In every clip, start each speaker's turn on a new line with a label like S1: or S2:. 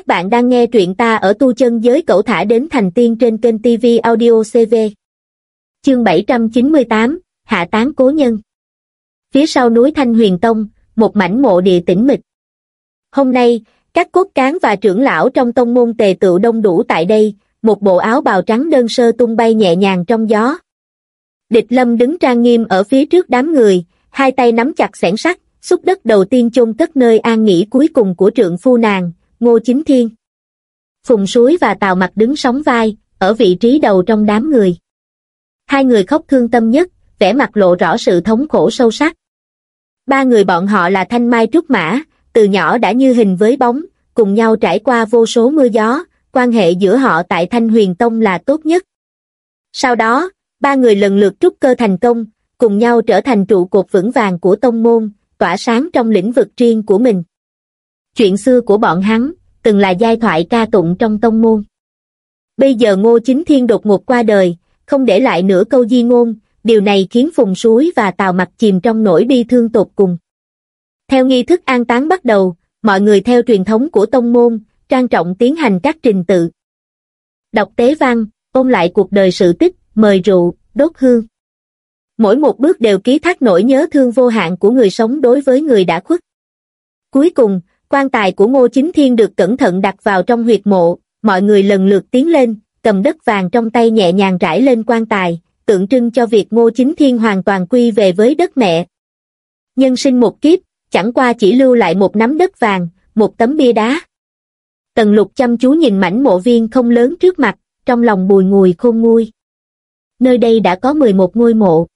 S1: Các bạn đang nghe truyện ta ở tu chân giới cẩu thả đến thành tiên trên kênh TV Audio CV. Chương 798, Hạ tán cố nhân. Phía sau núi Thanh Huyền Tông, một mảnh mộ địa tĩnh mịch. Hôm nay, các cốt cán và trưởng lão trong tông môn tề tựu đông đủ tại đây, một bộ áo bào trắng đơn sơ tung bay nhẹ nhàng trong gió. Địch lâm đứng trang nghiêm ở phía trước đám người, hai tay nắm chặt sẻn sắt, xúc đất đầu tiên chôn cất nơi an nghỉ cuối cùng của trượng phu nàng, Ngô Chính Thiên. Phùng Suối và Tào Mặt đứng sóng vai, ở vị trí đầu trong đám người. Hai người khóc thương tâm nhất, vẻ mặt lộ rõ sự thống khổ sâu sắc. Ba người bọn họ là Thanh Mai Trúc Mã, từ nhỏ đã như hình với bóng, cùng nhau trải qua vô số mưa gió, quan hệ giữa họ tại Thanh Huyền Tông là tốt nhất. Sau đó, ba người lần lượt trúc cơ thành công, cùng nhau trở thành trụ cột vững vàng của tông môn, tỏa sáng trong lĩnh vực riêng của mình. Chuyện xưa của bọn hắn, từng là giai thoại ca tụng trong tông môn. Bây giờ Ngô Chính Thiên đột ngột qua đời, không để lại nửa câu di ngôn, điều này khiến Phùng Suối và Tào Mặt chìm trong nỗi bi thương tột cùng. Theo nghi thức an táng bắt đầu, mọi người theo truyền thống của tông môn, trang trọng tiến hành các trình tự. Đọc tế văn, ôm lại cuộc đời sự tích, mời rượu, đốt hương. Mỗi một bước đều ký thác nỗi nhớ thương vô hạn của người sống đối với người đã khuất. Cuối cùng, quan tài của Ngô Chính Thiên được cẩn thận đặt vào trong huyệt mộ, mọi người lần lượt tiến lên, cầm đất vàng trong tay nhẹ nhàng rải lên quan tài, tượng trưng cho việc Ngô Chính Thiên hoàn toàn quy về với đất mẹ. Nhân sinh một kiếp, chẳng qua chỉ lưu lại một nắm đất vàng, một tấm bia đá. Tần lục chăm chú nhìn mảnh mộ viên không lớn trước mặt, trong lòng bùi ngùi khôn nguôi. Nơi đây đã có 11 ngôi mộ.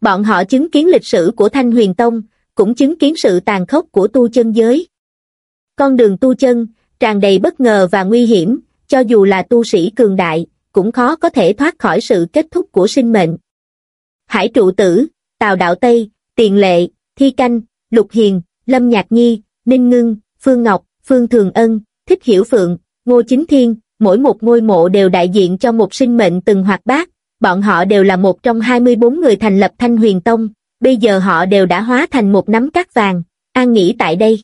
S1: Bọn họ chứng kiến lịch sử của Thanh Huyền Tông, cũng chứng kiến sự tàn khốc của tu chân giới. Con đường tu chân, tràn đầy bất ngờ và nguy hiểm, cho dù là tu sĩ cường đại, cũng khó có thể thoát khỏi sự kết thúc của sinh mệnh. Hải trụ tử, Tào Đạo Tây, Tiền Lệ, Thi Canh, Lục Hiền, Lâm Nhạc Nhi, Ninh Ngưng, Phương Ngọc, Phương Thường Ân, Thích Hiểu Phượng, Ngô Chính Thiên, mỗi một ngôi mộ đều đại diện cho một sinh mệnh từng hoạt bát, bọn họ đều là một trong 24 người thành lập Thanh Huyền Tông, bây giờ họ đều đã hóa thành một nắm cát vàng, an nghỉ tại đây.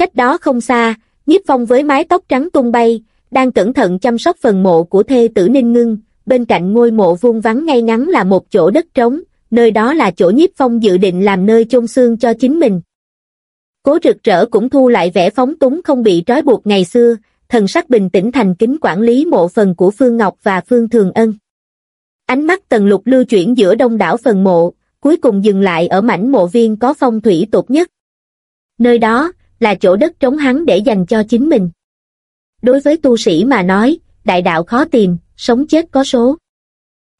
S1: Cách đó không xa, nhiếp phong với mái tóc trắng tung bay, đang cẩn thận chăm sóc phần mộ của thê tử Ninh Ngưng, bên cạnh ngôi mộ vuông vắng ngay ngắn là một chỗ đất trống, nơi đó là chỗ nhiếp phong dự định làm nơi chôn xương cho chính mình. Cố rực rỡ cũng thu lại vẻ phóng túng không bị trói buộc ngày xưa, thần sắc bình tĩnh thành kính quản lý mộ phần của Phương Ngọc và Phương Thường Ân. Ánh mắt tần lục lưu chuyển giữa đông đảo phần mộ, cuối cùng dừng lại ở mảnh mộ viên có phong thủy tốt nhất. Nơi đó, là chỗ đất trống hắn để dành cho chính mình. Đối với tu sĩ mà nói, đại đạo khó tìm, sống chết có số.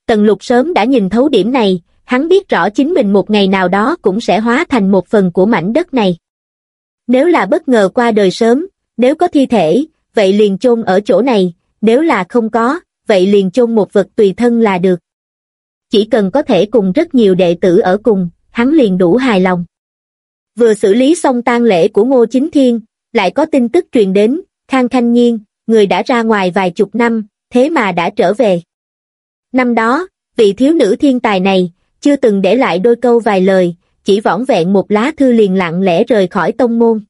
S1: Tần lục sớm đã nhìn thấu điểm này, hắn biết rõ chính mình một ngày nào đó cũng sẽ hóa thành một phần của mảnh đất này. Nếu là bất ngờ qua đời sớm, nếu có thi thể, vậy liền chôn ở chỗ này, nếu là không có, vậy liền chôn một vật tùy thân là được. Chỉ cần có thể cùng rất nhiều đệ tử ở cùng, hắn liền đủ hài lòng. Vừa xử lý xong tang lễ của Ngô Chính Thiên, lại có tin tức truyền đến, Khang Khanh Nhiên, người đã ra ngoài vài chục năm, thế mà đã trở về. Năm đó, vị thiếu nữ thiên tài này, chưa từng để lại đôi câu vài lời, chỉ võng vẹn một lá thư liền lặng lẽ rời khỏi tông môn.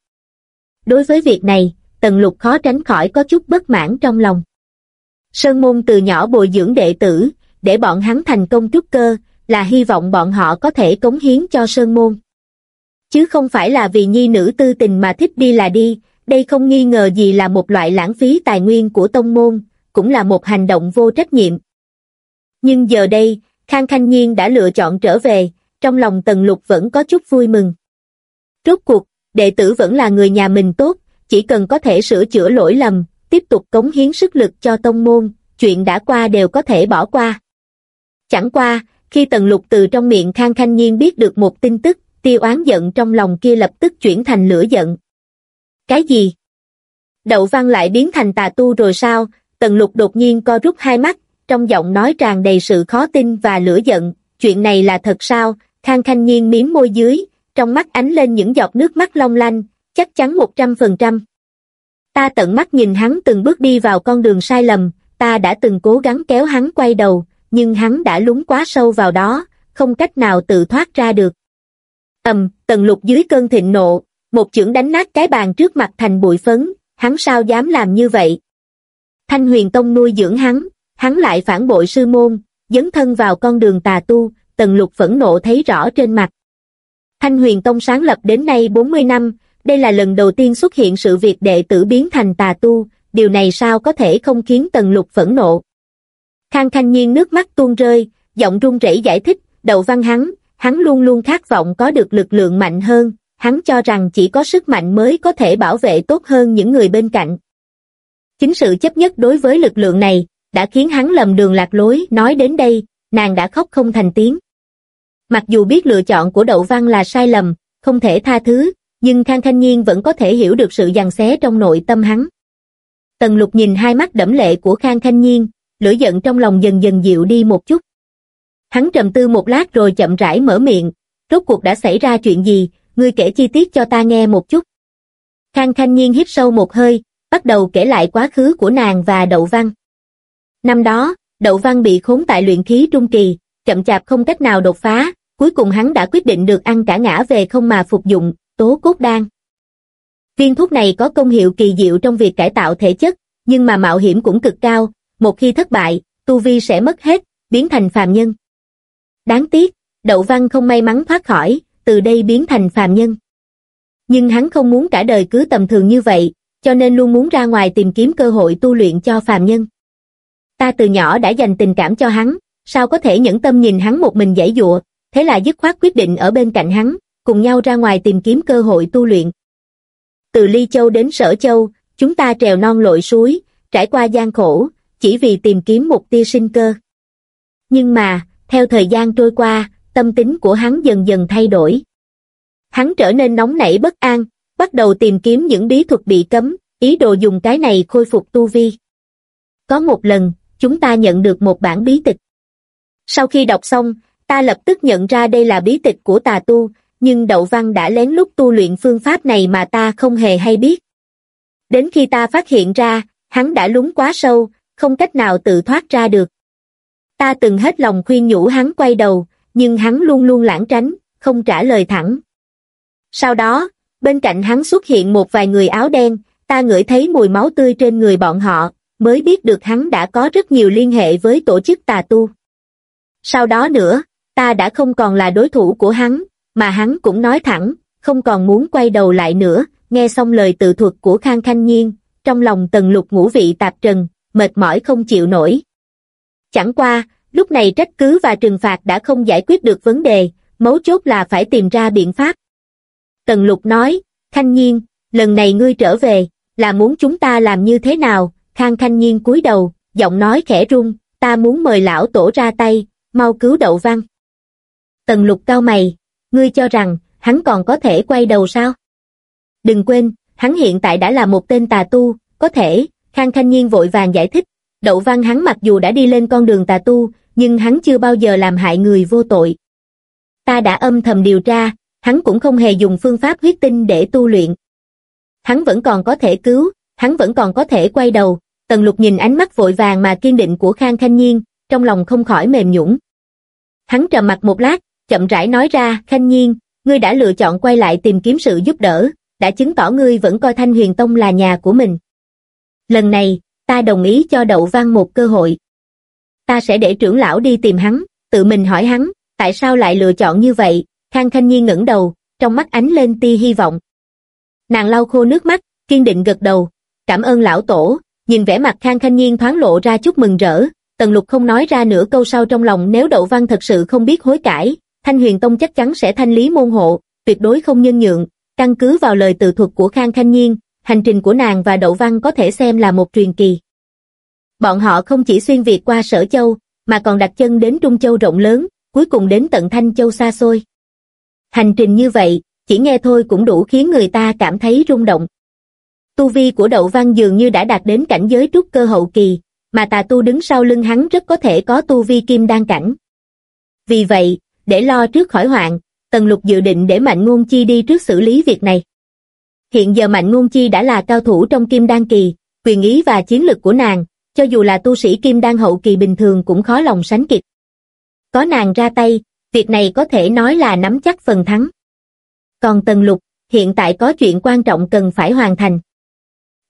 S1: Đối với việc này, Tần Lục khó tránh khỏi có chút bất mãn trong lòng. Sơn môn từ nhỏ bồi dưỡng đệ tử, để bọn hắn thành công trúc cơ, là hy vọng bọn họ có thể cống hiến cho Sơn môn. Chứ không phải là vì nhi nữ tư tình mà thích đi là đi, đây không nghi ngờ gì là một loại lãng phí tài nguyên của tông môn, cũng là một hành động vô trách nhiệm. Nhưng giờ đây, Khang Khanh Nhiên đã lựa chọn trở về, trong lòng Tần Lục vẫn có chút vui mừng. Rốt cuộc, đệ tử vẫn là người nhà mình tốt, chỉ cần có thể sửa chữa lỗi lầm, tiếp tục cống hiến sức lực cho tông môn, chuyện đã qua đều có thể bỏ qua. Chẳng qua, khi Tần Lục từ trong miệng Khang Khanh Nhiên biết được một tin tức, tia oán giận trong lòng kia lập tức chuyển thành lửa giận. Cái gì? Đậu văn lại biến thành tà tu rồi sao? Tần lục đột nhiên co rút hai mắt, trong giọng nói tràn đầy sự khó tin và lửa giận. Chuyện này là thật sao? Khang khanh nhiên miếm môi dưới, trong mắt ánh lên những giọt nước mắt long lanh, chắc chắn một trăm phần trăm. Ta tận mắt nhìn hắn từng bước đi vào con đường sai lầm, ta đã từng cố gắng kéo hắn quay đầu, nhưng hắn đã lún quá sâu vào đó, không cách nào tự thoát ra được ầm, tần lục dưới cơn thịnh nộ, một chưởng đánh nát cái bàn trước mặt thành bụi phấn, hắn sao dám làm như vậy? Thanh huyền tông nuôi dưỡng hắn, hắn lại phản bội sư môn, dấn thân vào con đường tà tu, tần lục phẫn nộ thấy rõ trên mặt. Thanh huyền tông sáng lập đến nay 40 năm, đây là lần đầu tiên xuất hiện sự việc đệ tử biến thành tà tu, điều này sao có thể không khiến tần lục phẫn nộ. Khang khanh nhiên nước mắt tuôn rơi, giọng run rẩy giải thích, đầu văn hắn, hắn luôn luôn khát vọng có được lực lượng mạnh hơn, hắn cho rằng chỉ có sức mạnh mới có thể bảo vệ tốt hơn những người bên cạnh. Chính sự chấp nhất đối với lực lượng này, đã khiến hắn lầm đường lạc lối, nói đến đây, nàng đã khóc không thành tiếng. Mặc dù biết lựa chọn của Đậu Văn là sai lầm, không thể tha thứ, nhưng Khang Thanh Nhiên vẫn có thể hiểu được sự giằng xé trong nội tâm hắn. Tần lục nhìn hai mắt đẫm lệ của Khang Thanh Nhiên, lửa giận trong lòng dần dần dịu đi một chút. Hắn trầm tư một lát rồi chậm rãi mở miệng, rốt cuộc đã xảy ra chuyện gì, ngươi kể chi tiết cho ta nghe một chút. Khang Thanh Nhiên hít sâu một hơi, bắt đầu kể lại quá khứ của nàng và Đậu Văn. Năm đó, Đậu Văn bị khốn tại luyện khí trung kỳ, chậm chạp không cách nào đột phá, cuối cùng hắn đã quyết định được ăn cả ngã về không mà phục dụng, tố cốt đan. Viên thuốc này có công hiệu kỳ diệu trong việc cải tạo thể chất, nhưng mà mạo hiểm cũng cực cao, một khi thất bại, tu vi sẽ mất hết, biến thành phàm nhân. Đáng tiếc, Đậu Văn không may mắn thoát khỏi, từ đây biến thành phàm nhân. Nhưng hắn không muốn cả đời cứ tầm thường như vậy, cho nên luôn muốn ra ngoài tìm kiếm cơ hội tu luyện cho phàm nhân. Ta từ nhỏ đã dành tình cảm cho hắn, sao có thể nhẫn tâm nhìn hắn một mình giải dụa, thế là dứt khoát quyết định ở bên cạnh hắn, cùng nhau ra ngoài tìm kiếm cơ hội tu luyện. Từ Ly Châu đến Sở Châu, chúng ta trèo non lội suối, trải qua gian khổ, chỉ vì tìm kiếm một tia sinh cơ. Nhưng mà, theo thời gian trôi qua, tâm tính của hắn dần dần thay đổi. Hắn trở nên nóng nảy bất an, bắt đầu tìm kiếm những bí thuật bị cấm, ý đồ dùng cái này khôi phục tu vi. Có một lần, chúng ta nhận được một bản bí tịch. Sau khi đọc xong, ta lập tức nhận ra đây là bí tịch của tà tu, nhưng Đậu Văn đã lén lút tu luyện phương pháp này mà ta không hề hay biết. Đến khi ta phát hiện ra, hắn đã lúng quá sâu, không cách nào tự thoát ra được. Ta từng hết lòng khuyên nhủ hắn quay đầu, nhưng hắn luôn luôn lãng tránh, không trả lời thẳng. Sau đó, bên cạnh hắn xuất hiện một vài người áo đen, ta ngửi thấy mùi máu tươi trên người bọn họ, mới biết được hắn đã có rất nhiều liên hệ với tổ chức tà tu. Sau đó nữa, ta đã không còn là đối thủ của hắn, mà hắn cũng nói thẳng, không còn muốn quay đầu lại nữa, nghe xong lời tự thuật của Khang Khanh Nhiên, trong lòng tần lục ngũ vị tạp trần, mệt mỏi không chịu nổi. Chẳng qua, lúc này trách cứ và trừng phạt đã không giải quyết được vấn đề, mấu chốt là phải tìm ra biện pháp. Tần lục nói, Khanh Nhiên, lần này ngươi trở về, là muốn chúng ta làm như thế nào, Khang Khanh Nhiên cúi đầu, giọng nói khẽ run, ta muốn mời lão tổ ra tay, mau cứu đậu văn. Tần lục cao mày, ngươi cho rằng, hắn còn có thể quay đầu sao? Đừng quên, hắn hiện tại đã là một tên tà tu, có thể, Khang Khanh Nhiên vội vàng giải thích, đậu văn hắn mặc dù đã đi lên con đường tà tu, nhưng hắn chưa bao giờ làm hại người vô tội. Ta đã âm thầm điều tra, hắn cũng không hề dùng phương pháp huyết tinh để tu luyện. Hắn vẫn còn có thể cứu, hắn vẫn còn có thể quay đầu, Tần Lục nhìn ánh mắt vội vàng mà kiên định của Khang Khanh Nhiên, trong lòng không khỏi mềm nhũng. Hắn trầm mặt một lát, chậm rãi nói ra, Khanh Nhiên, ngươi đã lựa chọn quay lại tìm kiếm sự giúp đỡ, đã chứng tỏ ngươi vẫn coi Thanh Huyền Tông là nhà của mình. Lần này, ta đồng ý cho Đậu Văn một cơ hội. Ta sẽ để trưởng lão đi tìm hắn, tự mình hỏi hắn, tại sao lại lựa chọn như vậy, Khang Khanh Nhiên ngẩng đầu, trong mắt ánh lên tia hy vọng. Nàng lau khô nước mắt, kiên định gật đầu, cảm ơn lão tổ, nhìn vẻ mặt Khang Khanh Nhiên thoáng lộ ra chút mừng rỡ, Tần Lục không nói ra nửa câu sau trong lòng nếu Đậu Văn thật sự không biết hối cải, Thanh Huyền Tông chắc chắn sẽ thanh lý môn hộ, tuyệt đối không nhân nhượng, căn cứ vào lời tự thuật của Khang Khanh Nhiên, hành trình của nàng và Đậu Văn có thể xem là một truyền kỳ. Bọn họ không chỉ xuyên việt qua Sở Châu, mà còn đặt chân đến Trung Châu rộng lớn, cuối cùng đến tận Thanh Châu xa xôi. Hành trình như vậy, chỉ nghe thôi cũng đủ khiến người ta cảm thấy rung động. Tu vi của Đậu Văn dường như đã đạt đến cảnh giới trúc cơ hậu kỳ, mà tà tu đứng sau lưng hắn rất có thể có tu vi kim đan cảnh. Vì vậy, để lo trước khỏi hoạn, Tần Lục dự định để Mạnh Ngôn Chi đi trước xử lý việc này. Hiện giờ Mạnh Ngôn Chi đã là cao thủ trong kim đan kỳ, quyền ý và chiến lực của nàng, cho dù là tu sĩ kim đan hậu kỳ bình thường cũng khó lòng sánh kịp. Có nàng ra tay, việc này có thể nói là nắm chắc phần thắng. Còn Tần Lục, hiện tại có chuyện quan trọng cần phải hoàn thành.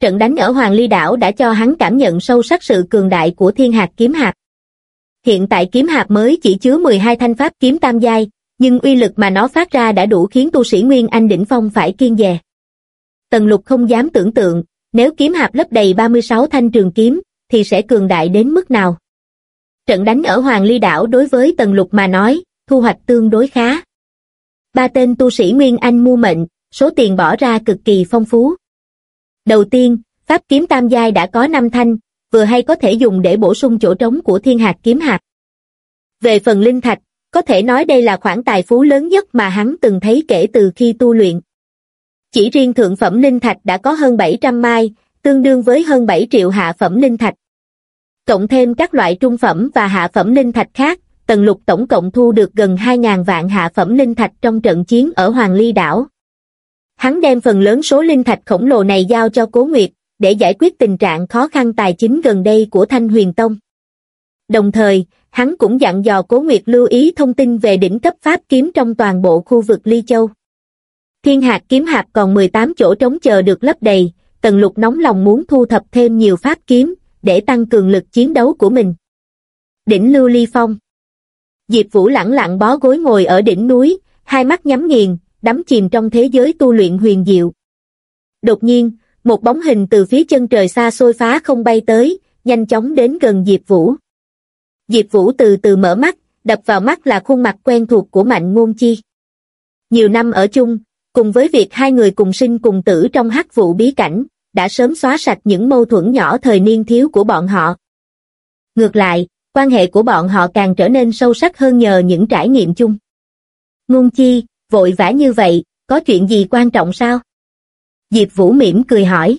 S1: Trận đánh ở Hoàng Ly Đảo đã cho hắn cảm nhận sâu sắc sự cường đại của thiên hạt kiếm hạt. Hiện tại kiếm hạt mới chỉ chứa 12 thanh pháp kiếm tam giai, nhưng uy lực mà nó phát ra đã đủ khiến tu sĩ Nguyên Anh đỉnh phong phải kiên dè. Tần lục không dám tưởng tượng, nếu kiếm hạp lấp đầy 36 thanh trường kiếm, thì sẽ cường đại đến mức nào. Trận đánh ở Hoàng Ly Đảo đối với Tần Lục mà nói, thu hoạch tương đối khá. Ba tên tu sĩ Nguyên Anh mua mệnh, số tiền bỏ ra cực kỳ phong phú. Đầu tiên, Pháp kiếm tam giai đã có 5 thanh, vừa hay có thể dùng để bổ sung chỗ trống của thiên hạt kiếm hạt. Về phần linh thạch, có thể nói đây là khoản tài phú lớn nhất mà hắn từng thấy kể từ khi tu luyện. Chỉ riêng thượng phẩm linh thạch đã có hơn 700 mai, tương đương với hơn 7 triệu hạ phẩm linh thạch. Cộng thêm các loại trung phẩm và hạ phẩm linh thạch khác, Tần Lục tổng cộng thu được gần 2.000 vạn hạ phẩm linh thạch trong trận chiến ở Hoàng Ly đảo. Hắn đem phần lớn số linh thạch khổng lồ này giao cho Cố Nguyệt, để giải quyết tình trạng khó khăn tài chính gần đây của Thanh Huyền Tông. Đồng thời, hắn cũng dặn dò Cố Nguyệt lưu ý thông tin về đỉnh cấp pháp kiếm trong toàn bộ khu vực Ly Châu. Thiên hạt kiếm hạp còn 18 chỗ trống chờ được lấp đầy, Tần Lục nóng lòng muốn thu thập thêm nhiều pháp kiếm, để tăng cường lực chiến đấu của mình. Đỉnh Lưu Ly Phong Diệp Vũ lẳng lặng bó gối ngồi ở đỉnh núi, hai mắt nhắm nghiền, đắm chìm trong thế giới tu luyện huyền diệu. Đột nhiên, một bóng hình từ phía chân trời xa xôi phá không bay tới, nhanh chóng đến gần Diệp Vũ. Diệp Vũ từ từ mở mắt, đập vào mắt là khuôn mặt quen thuộc của Mạnh Ngôn Chi. Nhiều năm ở chung, cùng với việc hai người cùng sinh cùng tử trong hắc vụ bí cảnh, đã sớm xóa sạch những mâu thuẫn nhỏ thời niên thiếu của bọn họ. Ngược lại, quan hệ của bọn họ càng trở nên sâu sắc hơn nhờ những trải nghiệm chung. Ngôn chi, vội vã như vậy, có chuyện gì quan trọng sao? Diệp Vũ mỉm cười hỏi.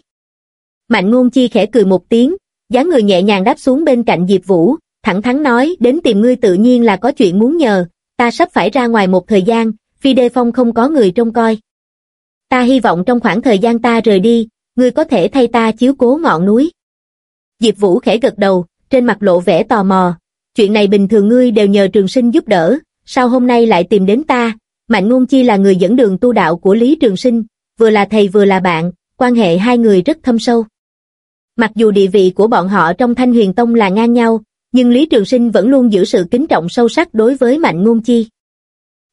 S1: Mạnh ngôn chi khẽ cười một tiếng, dáng người nhẹ nhàng đáp xuống bên cạnh Diệp Vũ, thẳng thắn nói đến tìm ngươi tự nhiên là có chuyện muốn nhờ, ta sắp phải ra ngoài một thời gian, phi đê phong không có người trông coi. Ta hy vọng trong khoảng thời gian ta rời đi, ngươi có thể thay ta chiếu cố ngọn núi. Diệp Vũ khẽ gật đầu, trên mặt lộ vẻ tò mò, chuyện này bình thường ngươi đều nhờ trường sinh giúp đỡ, sao hôm nay lại tìm đến ta, Mạnh Ngôn Chi là người dẫn đường tu đạo của Lý Trường Sinh, vừa là thầy vừa là bạn, quan hệ hai người rất thâm sâu. Mặc dù địa vị của bọn họ trong Thanh Huyền Tông là ngang nhau, nhưng Lý Trường Sinh vẫn luôn giữ sự kính trọng sâu sắc đối với Mạnh Ngôn Chi.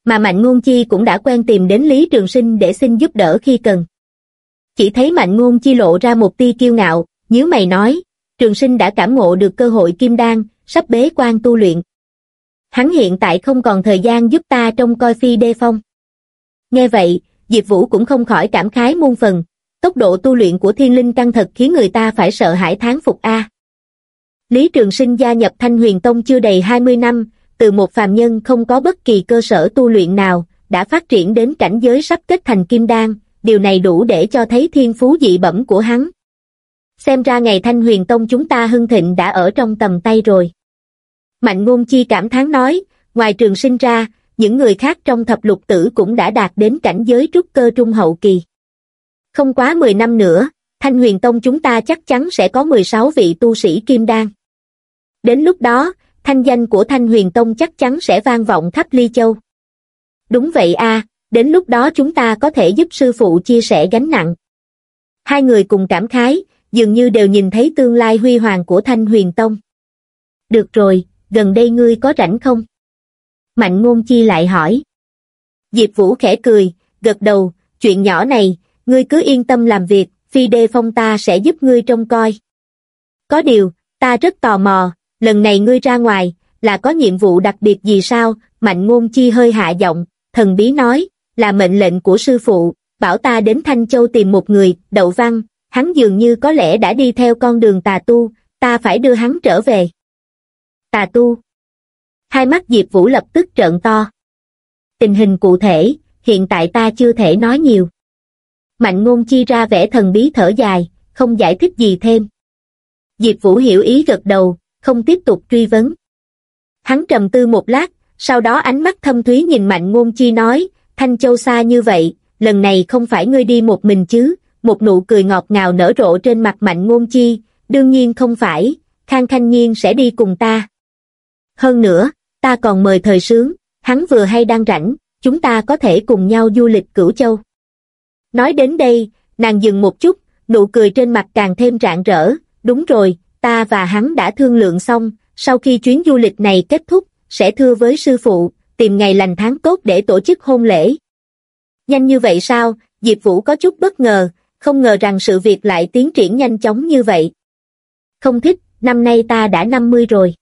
S1: Mà Mạnh Ngôn Chi cũng đã quen tìm đến Lý Trường Sinh để xin giúp đỡ khi cần. Chỉ thấy Mạnh Ngôn Chi lộ ra một tia kiêu ngạo, nhớ mày nói, Trường Sinh đã cảm ngộ được cơ hội kim đan, sắp bế quan tu luyện. Hắn hiện tại không còn thời gian giúp ta trong coi phi đê phong. Nghe vậy, Diệp Vũ cũng không khỏi cảm khái muôn phần, tốc độ tu luyện của thiên linh căng thật khiến người ta phải sợ hãi tháng phục A. Lý Trường Sinh gia nhập Thanh Huyền Tông chưa đầy 20 năm, từ một phàm nhân không có bất kỳ cơ sở tu luyện nào, đã phát triển đến cảnh giới sắp kết thành kim đan, điều này đủ để cho thấy thiên phú dị bẩm của hắn. Xem ra ngày Thanh Huyền Tông chúng ta hưng thịnh đã ở trong tầm tay rồi. Mạnh ngôn chi cảm thán nói, ngoài trường sinh ra, những người khác trong thập lục tử cũng đã đạt đến cảnh giới trúc cơ trung hậu kỳ. Không quá 10 năm nữa, Thanh huyền tông chúng ta chắc chắn sẽ có 16 vị tu sĩ kim đan. Đến lúc đó, thanh danh của Thanh huyền tông chắc chắn sẽ vang vọng khắp ly châu. Đúng vậy a, đến lúc đó chúng ta có thể giúp sư phụ chia sẻ gánh nặng. Hai người cùng cảm khái, dường như đều nhìn thấy tương lai huy hoàng của Thanh huyền tông. Được rồi, gần đây ngươi có rảnh không? Mạnh ngôn chi lại hỏi. Diệp Vũ khẽ cười, gật đầu, chuyện nhỏ này, ngươi cứ yên tâm làm việc, phi đê phong ta sẽ giúp ngươi trông coi. Có điều, ta rất tò mò, lần này ngươi ra ngoài, là có nhiệm vụ đặc biệt gì sao? Mạnh ngôn chi hơi hạ giọng, thần bí nói, là mệnh lệnh của sư phụ, bảo ta đến Thanh Châu tìm một người, đậu văn, hắn dường như có lẽ đã đi theo con đường tà tu, ta phải đưa hắn trở về. Tà tu Hai mắt Diệp Vũ lập tức trợn to. Tình hình cụ thể, hiện tại ta chưa thể nói nhiều. Mạnh ngôn chi ra vẻ thần bí thở dài, không giải thích gì thêm. Diệp Vũ hiểu ý gật đầu, không tiếp tục truy vấn. Hắn trầm tư một lát, sau đó ánh mắt thâm thúy nhìn Mạnh Ngôn Chi nói, Thanh Châu xa như vậy, lần này không phải ngươi đi một mình chứ, một nụ cười ngọt ngào nở rộ trên mặt Mạnh Ngôn Chi, đương nhiên không phải, Khang Khanh Nhiên sẽ đi cùng ta. Hơn nữa, ta còn mời thời sướng, hắn vừa hay đang rảnh, chúng ta có thể cùng nhau du lịch cửu châu. Nói đến đây, nàng dừng một chút, nụ cười trên mặt càng thêm rạng rỡ, đúng rồi, ta và hắn đã thương lượng xong, sau khi chuyến du lịch này kết thúc, sẽ thưa với sư phụ, tìm ngày lành tháng tốt để tổ chức hôn lễ. Nhanh như vậy sao, Diệp Vũ có chút bất ngờ, không ngờ rằng sự việc lại tiến triển nhanh chóng như vậy. Không thích, năm nay ta đã 50 rồi.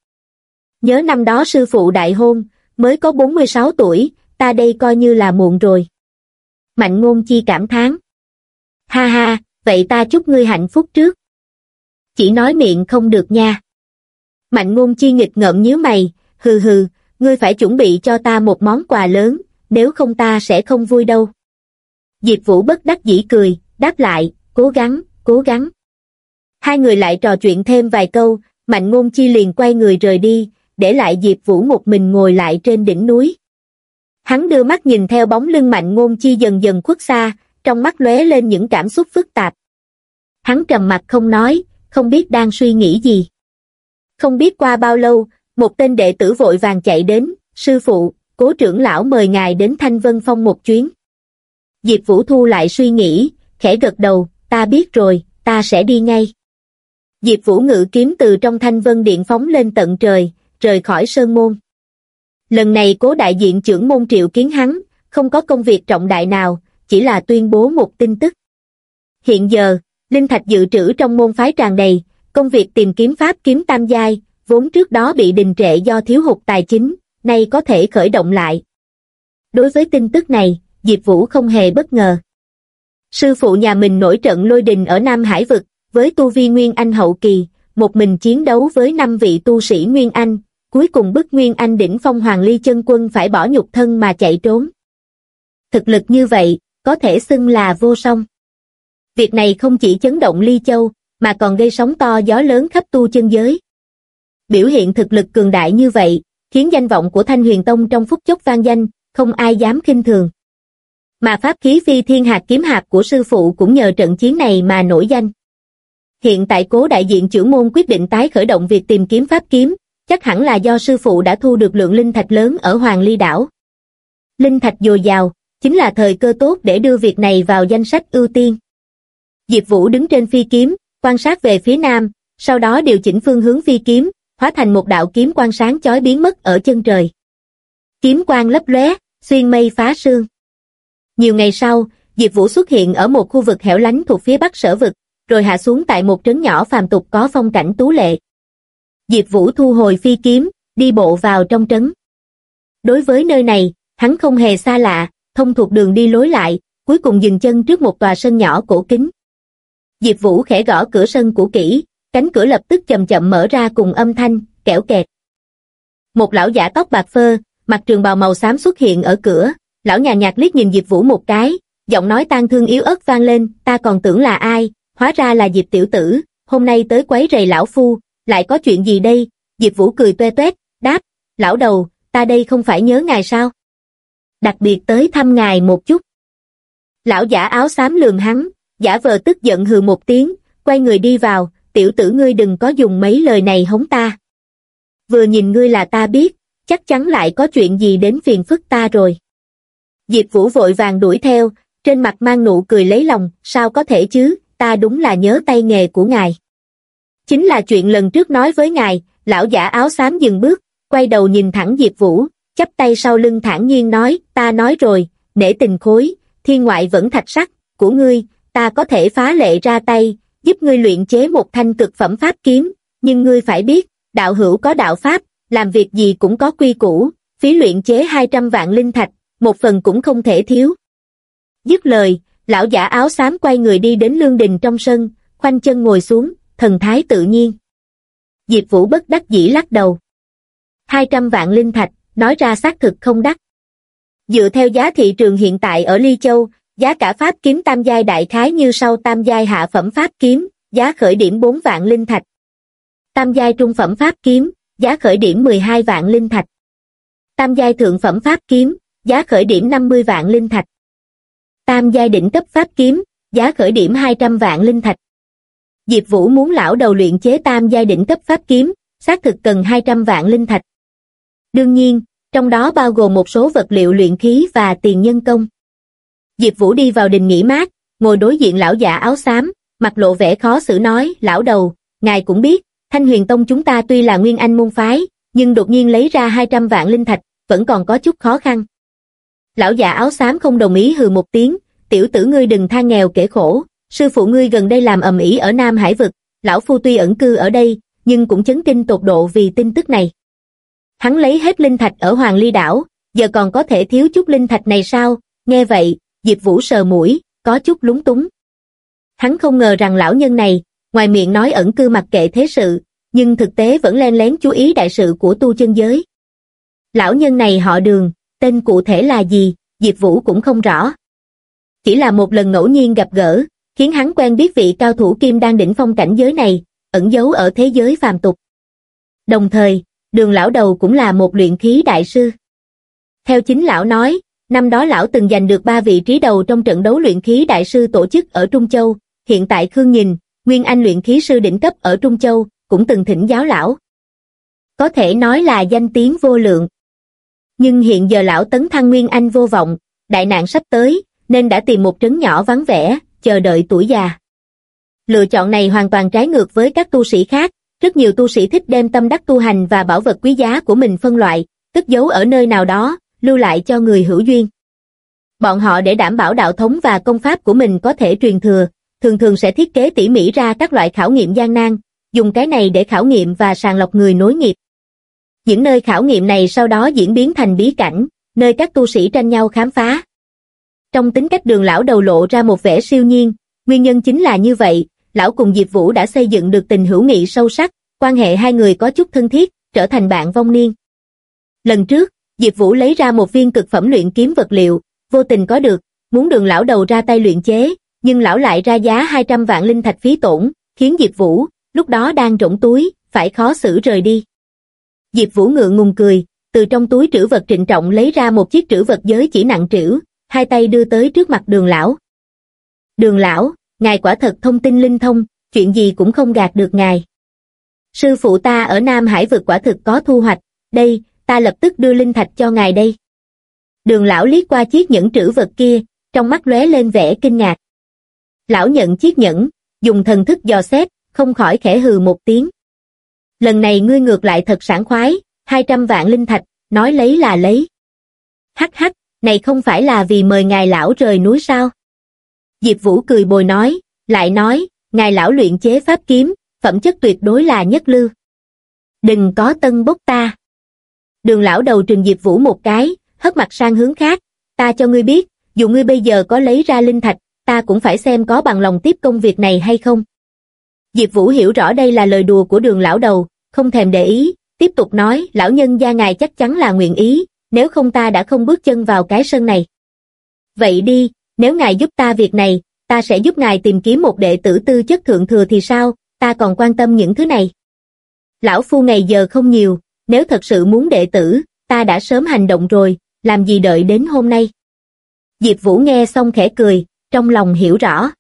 S1: Nhớ năm đó sư phụ đại hôn, mới có 46 tuổi, ta đây coi như là muộn rồi. Mạnh ngôn chi cảm thán. Ha ha, vậy ta chúc ngươi hạnh phúc trước. Chỉ nói miệng không được nha. Mạnh ngôn chi nghịch ngợm nhíu mày, hừ hừ, ngươi phải chuẩn bị cho ta một món quà lớn, nếu không ta sẽ không vui đâu. Diệp Vũ bất đắc dĩ cười, đáp lại, cố gắng, cố gắng. Hai người lại trò chuyện thêm vài câu, Mạnh Ngôn Chi liền quay người rời đi, để lại Diệp Vũ một mình ngồi lại trên đỉnh núi. Hắn đưa mắt nhìn theo bóng lưng Mạnh Ngôn Chi dần dần khuất xa, trong mắt lóe lên những cảm xúc phức tạp. Hắn trầm mặt không nói, không biết đang suy nghĩ gì. Không biết qua bao lâu, một tên đệ tử vội vàng chạy đến, sư phụ, cố trưởng lão mời ngài đến Thanh Vân Phong một chuyến. Diệp Vũ Thu lại suy nghĩ, khẽ gật đầu, ta biết rồi, ta sẽ đi ngay. Diệp Vũ ngự kiếm từ trong Thanh Vân Điện phóng lên tận trời, rời khỏi Sơn Môn. Lần này cố đại diện trưởng môn triệu kiến hắn, không có công việc trọng đại nào, chỉ là tuyên bố một tin tức. Hiện giờ, linh thạch dự trữ trong môn phái tràn đầy, công việc tìm kiếm pháp kiếm tam giai, vốn trước đó bị đình trệ do thiếu hụt tài chính, nay có thể khởi động lại. Đối với tin tức này, Diệp Vũ không hề bất ngờ. Sư phụ nhà mình nổi trận lôi đình ở Nam Hải Vực, với tu vi Nguyên Anh hậu kỳ, một mình chiến đấu với năm vị tu sĩ Nguyên Anh, cuối cùng bức Nguyên Anh đỉnh phong Hoàng Ly chân quân phải bỏ nhục thân mà chạy trốn. Thực lực như vậy, có thể xưng là vô song. Việc này không chỉ chấn động Ly Châu, mà còn gây sóng to gió lớn khắp tu chân giới. Biểu hiện thực lực cường đại như vậy, khiến danh vọng của Thanh Huyền Tông trong phút chốc vang danh, không ai dám khinh thường. Mà pháp khí phi thiên hạt kiếm hạt của sư phụ cũng nhờ trận chiến này mà nổi danh. Hiện tại cố đại diện trưởng môn quyết định tái khởi động việc tìm kiếm pháp kiếm, chắc hẳn là do sư phụ đã thu được lượng linh thạch lớn ở Hoàng Ly đảo. Linh thạch dồi dào, chính là thời cơ tốt để đưa việc này vào danh sách ưu tiên. Diệp Vũ đứng trên phi kiếm, quan sát về phía nam, sau đó điều chỉnh phương hướng phi kiếm, hóa thành một đạo kiếm quang sáng chói biến mất ở chân trời. Kiếm quang lấp lóe, xuyên mây phá sương. Nhiều ngày sau, Diệp Vũ xuất hiện ở một khu vực hẻo lánh thuộc phía bắc sở vực, rồi hạ xuống tại một trấn nhỏ phàm tục có phong cảnh tú lệ. Diệp Vũ thu hồi phi kiếm, đi bộ vào trong trấn. Đối với nơi này, hắn không hề xa lạ, thông thuộc đường đi lối lại, cuối cùng dừng chân trước một tòa sân nhỏ cổ kính. Diệp Vũ khẽ gõ cửa sân của kỹ, cánh cửa lập tức chậm chậm mở ra cùng âm thanh, kẽo kẹt. Một lão giả tóc bạc phơ, mặt trường bào màu xám xuất hiện ở cửa, lão nhà nhạt liếc nhìn Diệp Vũ một cái, giọng nói tan thương yếu ớt vang lên, ta còn tưởng là ai, hóa ra là Diệp tiểu tử, hôm nay tới quấy rầy lão phu, lại có chuyện gì đây? Diệp Vũ cười toe toét, đáp, lão đầu, ta đây không phải nhớ ngài sao? Đặc biệt tới thăm ngài một chút. Lão giả áo xám lườm hắn, giả vờ tức giận hừ một tiếng, quay người đi vào, tiểu tử ngươi đừng có dùng mấy lời này hống ta. Vừa nhìn ngươi là ta biết, chắc chắn lại có chuyện gì đến phiền phức ta rồi. Diệp Vũ vội vàng đuổi theo, trên mặt mang nụ cười lấy lòng, sao có thể chứ, ta đúng là nhớ tay nghề của ngài. Chính là chuyện lần trước nói với ngài, lão giả áo xám dừng bước, quay đầu nhìn thẳng Diệp Vũ, chắp tay sau lưng thản nhiên nói, ta nói rồi, nể tình khối, thiên ngoại vẫn thạch sắc, của ngươi, ta có thể phá lệ ra tay, giúp ngươi luyện chế một thanh cực phẩm pháp kiếm, nhưng ngươi phải biết, đạo hữu có đạo pháp, làm việc gì cũng có quy củ, phí luyện chế 200 vạn linh thạch, một phần cũng không thể thiếu. Dứt lời, lão giả áo xám quay người đi đến lương đình trong sân, khoanh chân ngồi xuống, thần thái tự nhiên. Diệp Vũ bất đắc dĩ lắc đầu. 200 vạn linh thạch, nói ra xác thực không đắt. Dựa theo giá thị trường hiện tại ở Ly Châu, giá cả pháp kiếm tam giai đại khái như sau tam giai hạ phẩm pháp kiếm, giá khởi điểm 4 vạn linh thạch. Tam giai trung phẩm pháp kiếm, giá khởi điểm 12 vạn linh thạch. Tam giai thượng phẩm pháp kiếm, giá khởi điểm 50 vạn linh thạch. Tam giai đỉnh cấp pháp kiếm, giá khởi điểm 200 vạn linh thạch. Diệp Vũ muốn lão đầu luyện chế tam giai đỉnh cấp pháp kiếm, xác thực cần 200 vạn linh thạch. Đương nhiên, trong đó bao gồm một số vật liệu luyện khí và tiền nhân công. Diệp Vũ đi vào đình nghỉ mát, ngồi đối diện lão giả áo xám, mặt lộ vẻ khó xử nói, lão đầu, ngài cũng biết, Thanh Huyền Tông chúng ta tuy là nguyên anh môn phái, nhưng đột nhiên lấy ra 200 vạn linh thạch, vẫn còn có chút khó khăn. Lão già áo xám không đồng ý hừ một tiếng, tiểu tử ngươi đừng than nghèo kể khổ, sư phụ ngươi gần đây làm ầm ĩ ở Nam Hải Vực, lão phu tuy ẩn cư ở đây, nhưng cũng chấn kinh tột độ vì tin tức này. Hắn lấy hết linh thạch ở Hoàng Ly Đảo, giờ còn có thể thiếu chút linh thạch này sao? Nghe vậy, Diệp Vũ sờ mũi, có chút lúng túng. Hắn không ngờ rằng lão nhân này, ngoài miệng nói ẩn cư mặc kệ thế sự, nhưng thực tế vẫn len lén chú ý đại sự của tu chân giới. Lão nhân này họ đường, tên cụ thể là gì, Diệp Vũ cũng không rõ. Chỉ là một lần ngẫu nhiên gặp gỡ, khiến hắn quen biết vị cao thủ kim đang đỉnh phong cảnh giới này, ẩn giấu ở thế giới phàm tục. Đồng thời, đường lão đầu cũng là một luyện khí đại sư. Theo chính lão nói, năm đó lão từng giành được ba vị trí đầu trong trận đấu luyện khí đại sư tổ chức ở Trung Châu, hiện tại Khương Nhìn, Nguyên Anh luyện khí sư đỉnh cấp ở Trung Châu, cũng từng thỉnh giáo lão. Có thể nói là danh tiếng vô lượng. Nhưng hiện giờ lão tấn thăng Nguyên Anh vô vọng, đại nạn sắp tới, nên đã tìm một trấn nhỏ vắng vẻ, chờ đợi tuổi già. Lựa chọn này hoàn toàn trái ngược với các tu sĩ khác, rất nhiều tu sĩ thích đem tâm đắc tu hành và bảo vật quý giá của mình phân loại, cất giấu ở nơi nào đó, lưu lại cho người hữu duyên. Bọn họ để đảm bảo đạo thống và công pháp của mình có thể truyền thừa, thường thường sẽ thiết kế tỉ mỉ ra các loại khảo nghiệm gian nan, dùng cái này để khảo nghiệm và sàng lọc người nối nghiệp. Những nơi khảo nghiệm này sau đó diễn biến thành bí cảnh, nơi các tu sĩ tranh nhau khám phá. Trong tính cách đường lão đầu lộ ra một vẻ siêu nhiên, nguyên nhân chính là như vậy, lão cùng Diệp Vũ đã xây dựng được tình hữu nghị sâu sắc, quan hệ hai người có chút thân thiết, trở thành bạn vong niên. Lần trước, Diệp Vũ lấy ra một viên cực phẩm luyện kiếm vật liệu, vô tình có được, muốn đường lão đầu ra tay luyện chế, nhưng lão lại ra giá 200 vạn linh thạch phí tổn, khiến Diệp Vũ, lúc đó đang rỗng túi, phải khó xử rời đi. Diệp Vũ ngượng ngùng cười, từ trong túi trữ vật trịnh trọng lấy ra một chiếc trữ vật giới chỉ nặng trĩu, hai tay đưa tới trước mặt đường lão. Đường lão, ngài quả thật thông tin linh thông, chuyện gì cũng không gạt được ngài. Sư phụ ta ở Nam Hải vực quả thực có thu hoạch, đây, ta lập tức đưa linh thạch cho ngài đây. Đường lão liếc qua chiếc nhẫn trữ vật kia, trong mắt lóe lên vẻ kinh ngạc. Lão nhận chiếc nhẫn, dùng thần thức dò xét, không khỏi khẽ hừ một tiếng. Lần này ngươi ngược lại thật sảng khoái, 200 vạn linh thạch, nói lấy là lấy. Hắc hắc, này không phải là vì mời ngài lão rời núi sao? Diệp Vũ cười bồi nói, lại nói, ngài lão luyện chế pháp kiếm, phẩm chất tuyệt đối là nhất lưu. Đừng có tân bốc ta. Đường lão đầu trừng Diệp Vũ một cái, hất mặt sang hướng khác, ta cho ngươi biết, dù ngươi bây giờ có lấy ra linh thạch, ta cũng phải xem có bằng lòng tiếp công việc này hay không. Diệp Vũ hiểu rõ đây là lời đùa của đường lão đầu, không thèm để ý, tiếp tục nói, lão nhân gia ngài chắc chắn là nguyện ý, nếu không ta đã không bước chân vào cái sân này. Vậy đi, nếu ngài giúp ta việc này, ta sẽ giúp ngài tìm kiếm một đệ tử tư chất thượng thừa thì sao, ta còn quan tâm những thứ này. Lão phu ngày giờ không nhiều, nếu thật sự muốn đệ tử, ta đã sớm hành động rồi, làm gì đợi đến hôm nay. Diệp Vũ nghe xong khẽ cười, trong lòng hiểu rõ.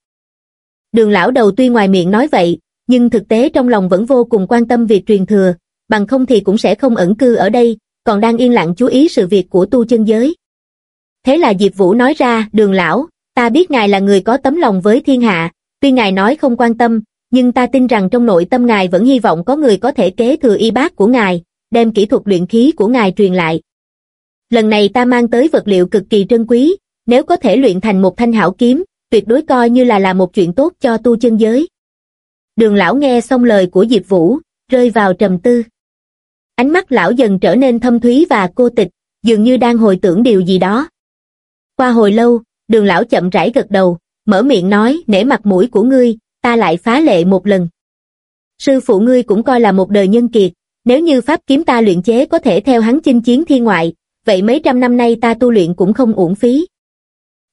S1: Đường lão đầu tuy ngoài miệng nói vậy, nhưng thực tế trong lòng vẫn vô cùng quan tâm việc truyền thừa, bằng không thì cũng sẽ không ẩn cư ở đây, còn đang yên lặng chú ý sự việc của tu chân giới. Thế là Diệp Vũ nói ra, đường lão, ta biết ngài là người có tấm lòng với thiên hạ, tuy ngài nói không quan tâm, nhưng ta tin rằng trong nội tâm ngài vẫn hy vọng có người có thể kế thừa y bác của ngài, đem kỹ thuật luyện khí của ngài truyền lại. Lần này ta mang tới vật liệu cực kỳ trân quý, nếu có thể luyện thành một thanh hảo kiếm, tuyệt đối coi như là là một chuyện tốt cho tu chân giới. Đường lão nghe xong lời của Diệp Vũ, rơi vào trầm tư. Ánh mắt lão dần trở nên thâm thúy và cô tịch, dường như đang hồi tưởng điều gì đó. Qua hồi lâu, đường lão chậm rãi gật đầu, mở miệng nói, nể mặt mũi của ngươi, ta lại phá lệ một lần. Sư phụ ngươi cũng coi là một đời nhân kiệt, nếu như pháp kiếm ta luyện chế có thể theo hắn chinh chiến thiên ngoại, vậy mấy trăm năm nay ta tu luyện cũng không uổng phí.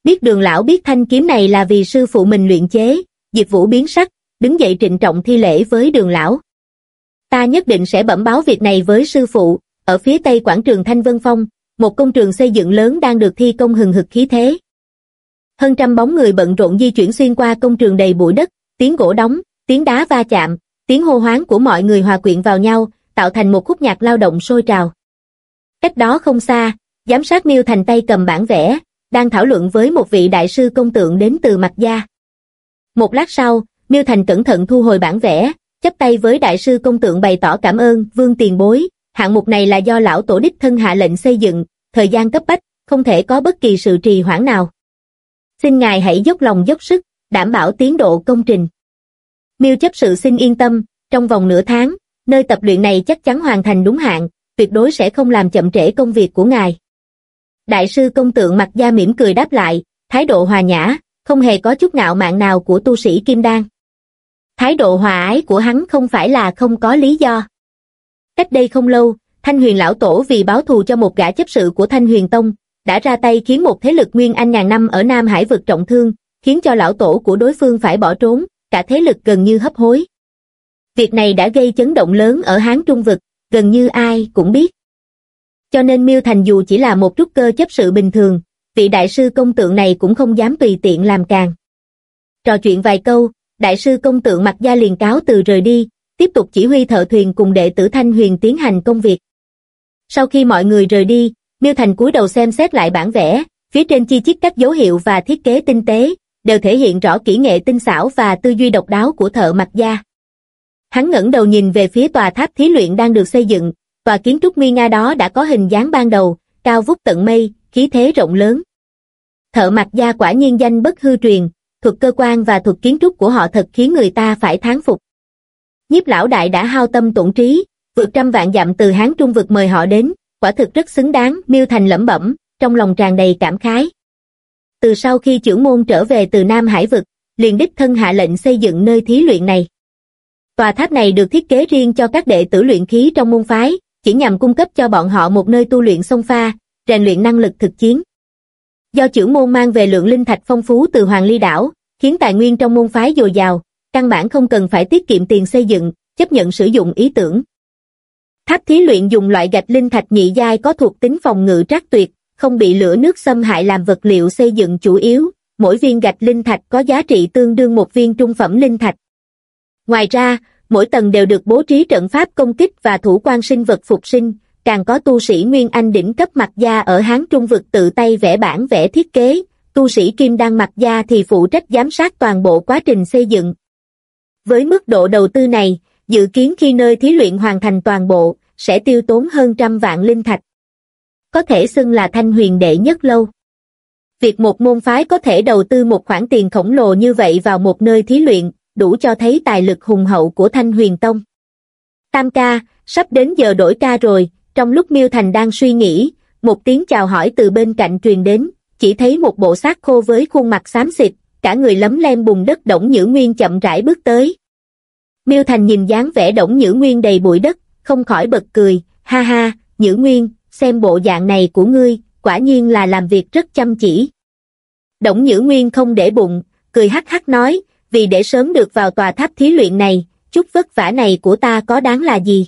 S1: Biết đường lão biết thanh kiếm này là vì sư phụ mình luyện chế, Diệp Vũ biến sắc, đứng dậy trịnh trọng thi lễ với đường lão. Ta nhất định sẽ bẩm báo việc này với sư phụ, ở phía tây quảng trường Thanh Vân Phong, một công trường xây dựng lớn đang được thi công hừng hực khí thế. Hơn trăm bóng người bận rộn di chuyển xuyên qua công trường đầy bụi đất, tiếng gỗ đóng, tiếng đá va chạm, tiếng hô hoáng của mọi người hòa quyện vào nhau, tạo thành một khúc nhạc lao động sôi trào. Cách đó không xa, giám sát Miêu Thành tay cầm bản vẽ, đang thảo luận với một vị đại sư công tượng đến từ mặt gia. Một lát sau, Miêu Thành cẩn thận thu hồi bản vẽ, chấp tay với đại sư công tượng bày tỏ cảm ơn, vương tiền bối, hạng mục này là do lão tổ đích thân hạ lệnh xây dựng, thời gian cấp bách, không thể có bất kỳ sự trì hoãn nào. Xin ngài hãy dốc lòng dốc sức, đảm bảo tiến độ công trình. Miêu chấp sự xin yên tâm, trong vòng nửa tháng, nơi tập luyện này chắc chắn hoàn thành đúng hạn, tuyệt đối sẽ không làm chậm trễ công việc của ngài. Đại sư công tượng mặt da mỉm cười đáp lại, thái độ hòa nhã, không hề có chút ngạo mạn nào của tu sĩ Kim Đan. Thái độ hòa ái của hắn không phải là không có lý do. Cách đây không lâu, Thanh Huyền Lão Tổ vì báo thù cho một gã chấp sự của Thanh Huyền Tông, đã ra tay khiến một thế lực nguyên anh ngàn năm ở Nam Hải vực trọng thương, khiến cho lão tổ của đối phương phải bỏ trốn, cả thế lực gần như hấp hối. Việc này đã gây chấn động lớn ở Hán Trung vực, gần như ai cũng biết. Cho nên Miêu Thành dù chỉ là một trúc cơ chấp sự bình thường, vị đại sư công tượng này cũng không dám tùy tiện làm càng. Trò chuyện vài câu, đại sư công tượng mặc gia liền cáo từ rời đi, tiếp tục chỉ huy thợ thuyền cùng đệ tử Thanh Huyền tiến hành công việc. Sau khi mọi người rời đi, Miêu Thành cúi đầu xem xét lại bản vẽ, phía trên chi chít các dấu hiệu và thiết kế tinh tế, đều thể hiện rõ kỹ nghệ tinh xảo và tư duy độc đáo của thợ mặc gia. Hắn ngẩng đầu nhìn về phía tòa tháp thí luyện đang được xây dựng, tòa kiến trúc nguy nga đó đã có hình dáng ban đầu, cao vút tận mây, khí thế rộng lớn. Thợ mặt gia quả nhiên danh bất hư truyền, thuật cơ quan và thuật kiến trúc của họ thật khiến người ta phải thán phục. Nhiếp lão đại đã hao tâm tổn trí, vượt trăm vạn dặm từ Hán Trung vực mời họ đến, quả thực rất xứng đáng, Miêu Thành lẩm bẩm, trong lòng tràn đầy cảm khái. Từ sau khi trưởng môn trở về từ Nam Hải vực, liền đích thân hạ lệnh xây dựng nơi thí luyện này. Tòa tháp này được thiết kế riêng cho các đệ tử luyện khí trong môn phái, chỉ nhằm cung cấp cho bọn họ một nơi tu luyện song pha, rèn luyện năng lực thực chiến. Do trưởng môn mang về lượng linh thạch phong phú từ Hoàng Ly đảo, khiến tài nguyên trong môn phái dồi dào, căn bản không cần phải tiết kiệm tiền xây dựng, chấp nhận sử dụng ý tưởng. Tháp thí luyện dùng loại gạch linh thạch nhị giai có thuộc tính phòng ngự trác tuyệt, không bị lửa nước xâm hại làm vật liệu xây dựng chủ yếu, mỗi viên gạch linh thạch có giá trị tương đương một viên trung phẩm linh thạch. Ngoài ra, mỗi tầng đều được bố trí trận pháp công kích và thủ quan sinh vật phục sinh, càng có tu sĩ Nguyên Anh đỉnh cấp mặt gia ở Hán Trung vực tự tay vẽ bản vẽ thiết kế, tu sĩ Kim Đan mặt gia thì phụ trách giám sát toàn bộ quá trình xây dựng. Với mức độ đầu tư này, dự kiến khi nơi thí luyện hoàn thành toàn bộ, sẽ tiêu tốn hơn trăm vạn linh thạch. Có thể xưng là thanh huyền đệ nhất lâu. Việc một môn phái có thể đầu tư một khoản tiền khổng lồ như vậy vào một nơi thí luyện, đủ cho thấy tài lực hùng hậu của thanh huyền tông. Tam ca, sắp đến giờ đổi ca rồi, trong lúc Miêu Thành đang suy nghĩ, một tiếng chào hỏi từ bên cạnh truyền đến, chỉ thấy một bộ xác khô với khuôn mặt xám xịt, cả người lấm lem bùn đất Đổng Nhữ Nguyên chậm rãi bước tới. Miêu Thành nhìn dáng vẻ Đổng Nhữ Nguyên đầy bụi đất, không khỏi bật cười, ha ha, Nhữ Nguyên, xem bộ dạng này của ngươi, quả nhiên là làm việc rất chăm chỉ. Đổng Nhữ Nguyên không để bụng, cười hắc hắc nói, vì để sớm được vào tòa tháp thí luyện này, chút vất vả này của ta có đáng là gì?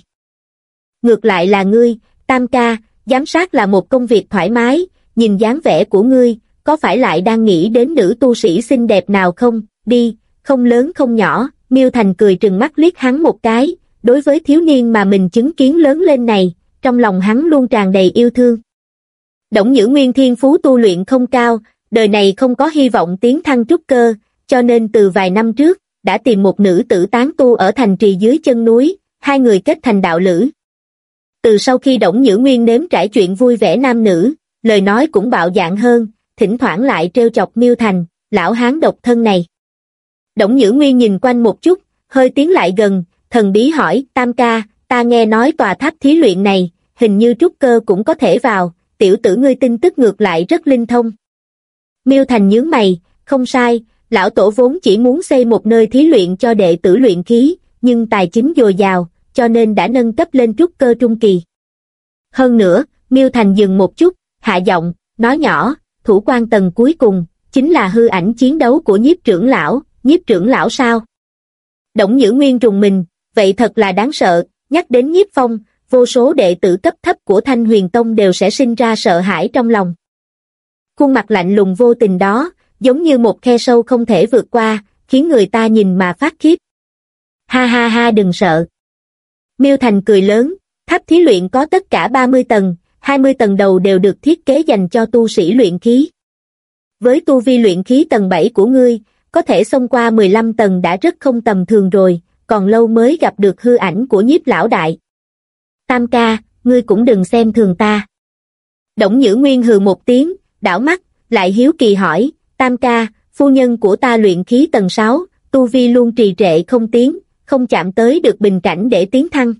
S1: Ngược lại là ngươi, Tam ca, giám sát là một công việc thoải mái, nhìn dáng vẻ của ngươi, có phải lại đang nghĩ đến nữ tu sĩ xinh đẹp nào không, đi, không lớn không nhỏ, Miêu Thành cười trừng mắt liếc hắn một cái, đối với thiếu niên mà mình chứng kiến lớn lên này, trong lòng hắn luôn tràn đầy yêu thương. động Nhữ Nguyên thiên phú tu luyện không cao, đời này không có hy vọng tiến thăng trúc cơ, cho nên từ vài năm trước, đã tìm một nữ tử tán tu ở thành trì dưới chân núi, hai người kết thành đạo lữ. Từ sau khi Đổng Nhữ Nguyên nếm trải chuyện vui vẻ nam nữ, lời nói cũng bạo dạn hơn, thỉnh thoảng lại trêu chọc miêu thành, lão hán độc thân này. Đổng Nhữ Nguyên nhìn quanh một chút, hơi tiến lại gần, thần bí hỏi, Tam ca, ta nghe nói tòa tháp thí luyện này, hình như trúc cơ cũng có thể vào, tiểu tử ngươi tin tức ngược lại rất linh thông. Miêu Thành nhướng mày, không sai, lão tổ vốn chỉ muốn xây một nơi thí luyện cho đệ tử luyện khí, nhưng tài chính dồi dào, cho nên đã nâng cấp lên trúc cơ trung kỳ. Hơn nữa, Miêu Thành dừng một chút, hạ giọng, nói nhỏ, thủ quan tầng cuối cùng, chính là hư ảnh chiến đấu của nhiếp trưởng lão, nhiếp trưởng lão sao? động Nhữ Nguyên trùng mình, vậy thật là đáng sợ, nhắc đến nhiếp phong, vô số đệ tử cấp thấp của Thanh Huyền Tông đều sẽ sinh ra sợ hãi trong lòng. Khuôn mặt lạnh lùng vô tình đó, giống như một khe sâu không thể vượt qua, khiến người ta nhìn mà phát khiếp. Ha ha ha đừng sợ. Miêu Thành cười lớn, tháp thí luyện có tất cả 30 tầng, 20 tầng đầu đều được thiết kế dành cho tu sĩ luyện khí. Với tu vi luyện khí tầng 7 của ngươi, có thể xông qua 15 tầng đã rất không tầm thường rồi, còn lâu mới gặp được hư ảnh của nhiếp lão đại. Tam ca, ngươi cũng đừng xem thường ta. Đổng Nhữ Nguyên hừ một tiếng, đảo mắt, lại hiếu kỳ hỏi, Tam ca, phu nhân của ta luyện khí tầng 6, tu vi luôn trì trệ không tiến, không chạm tới được bình cảnh để tiến thăng.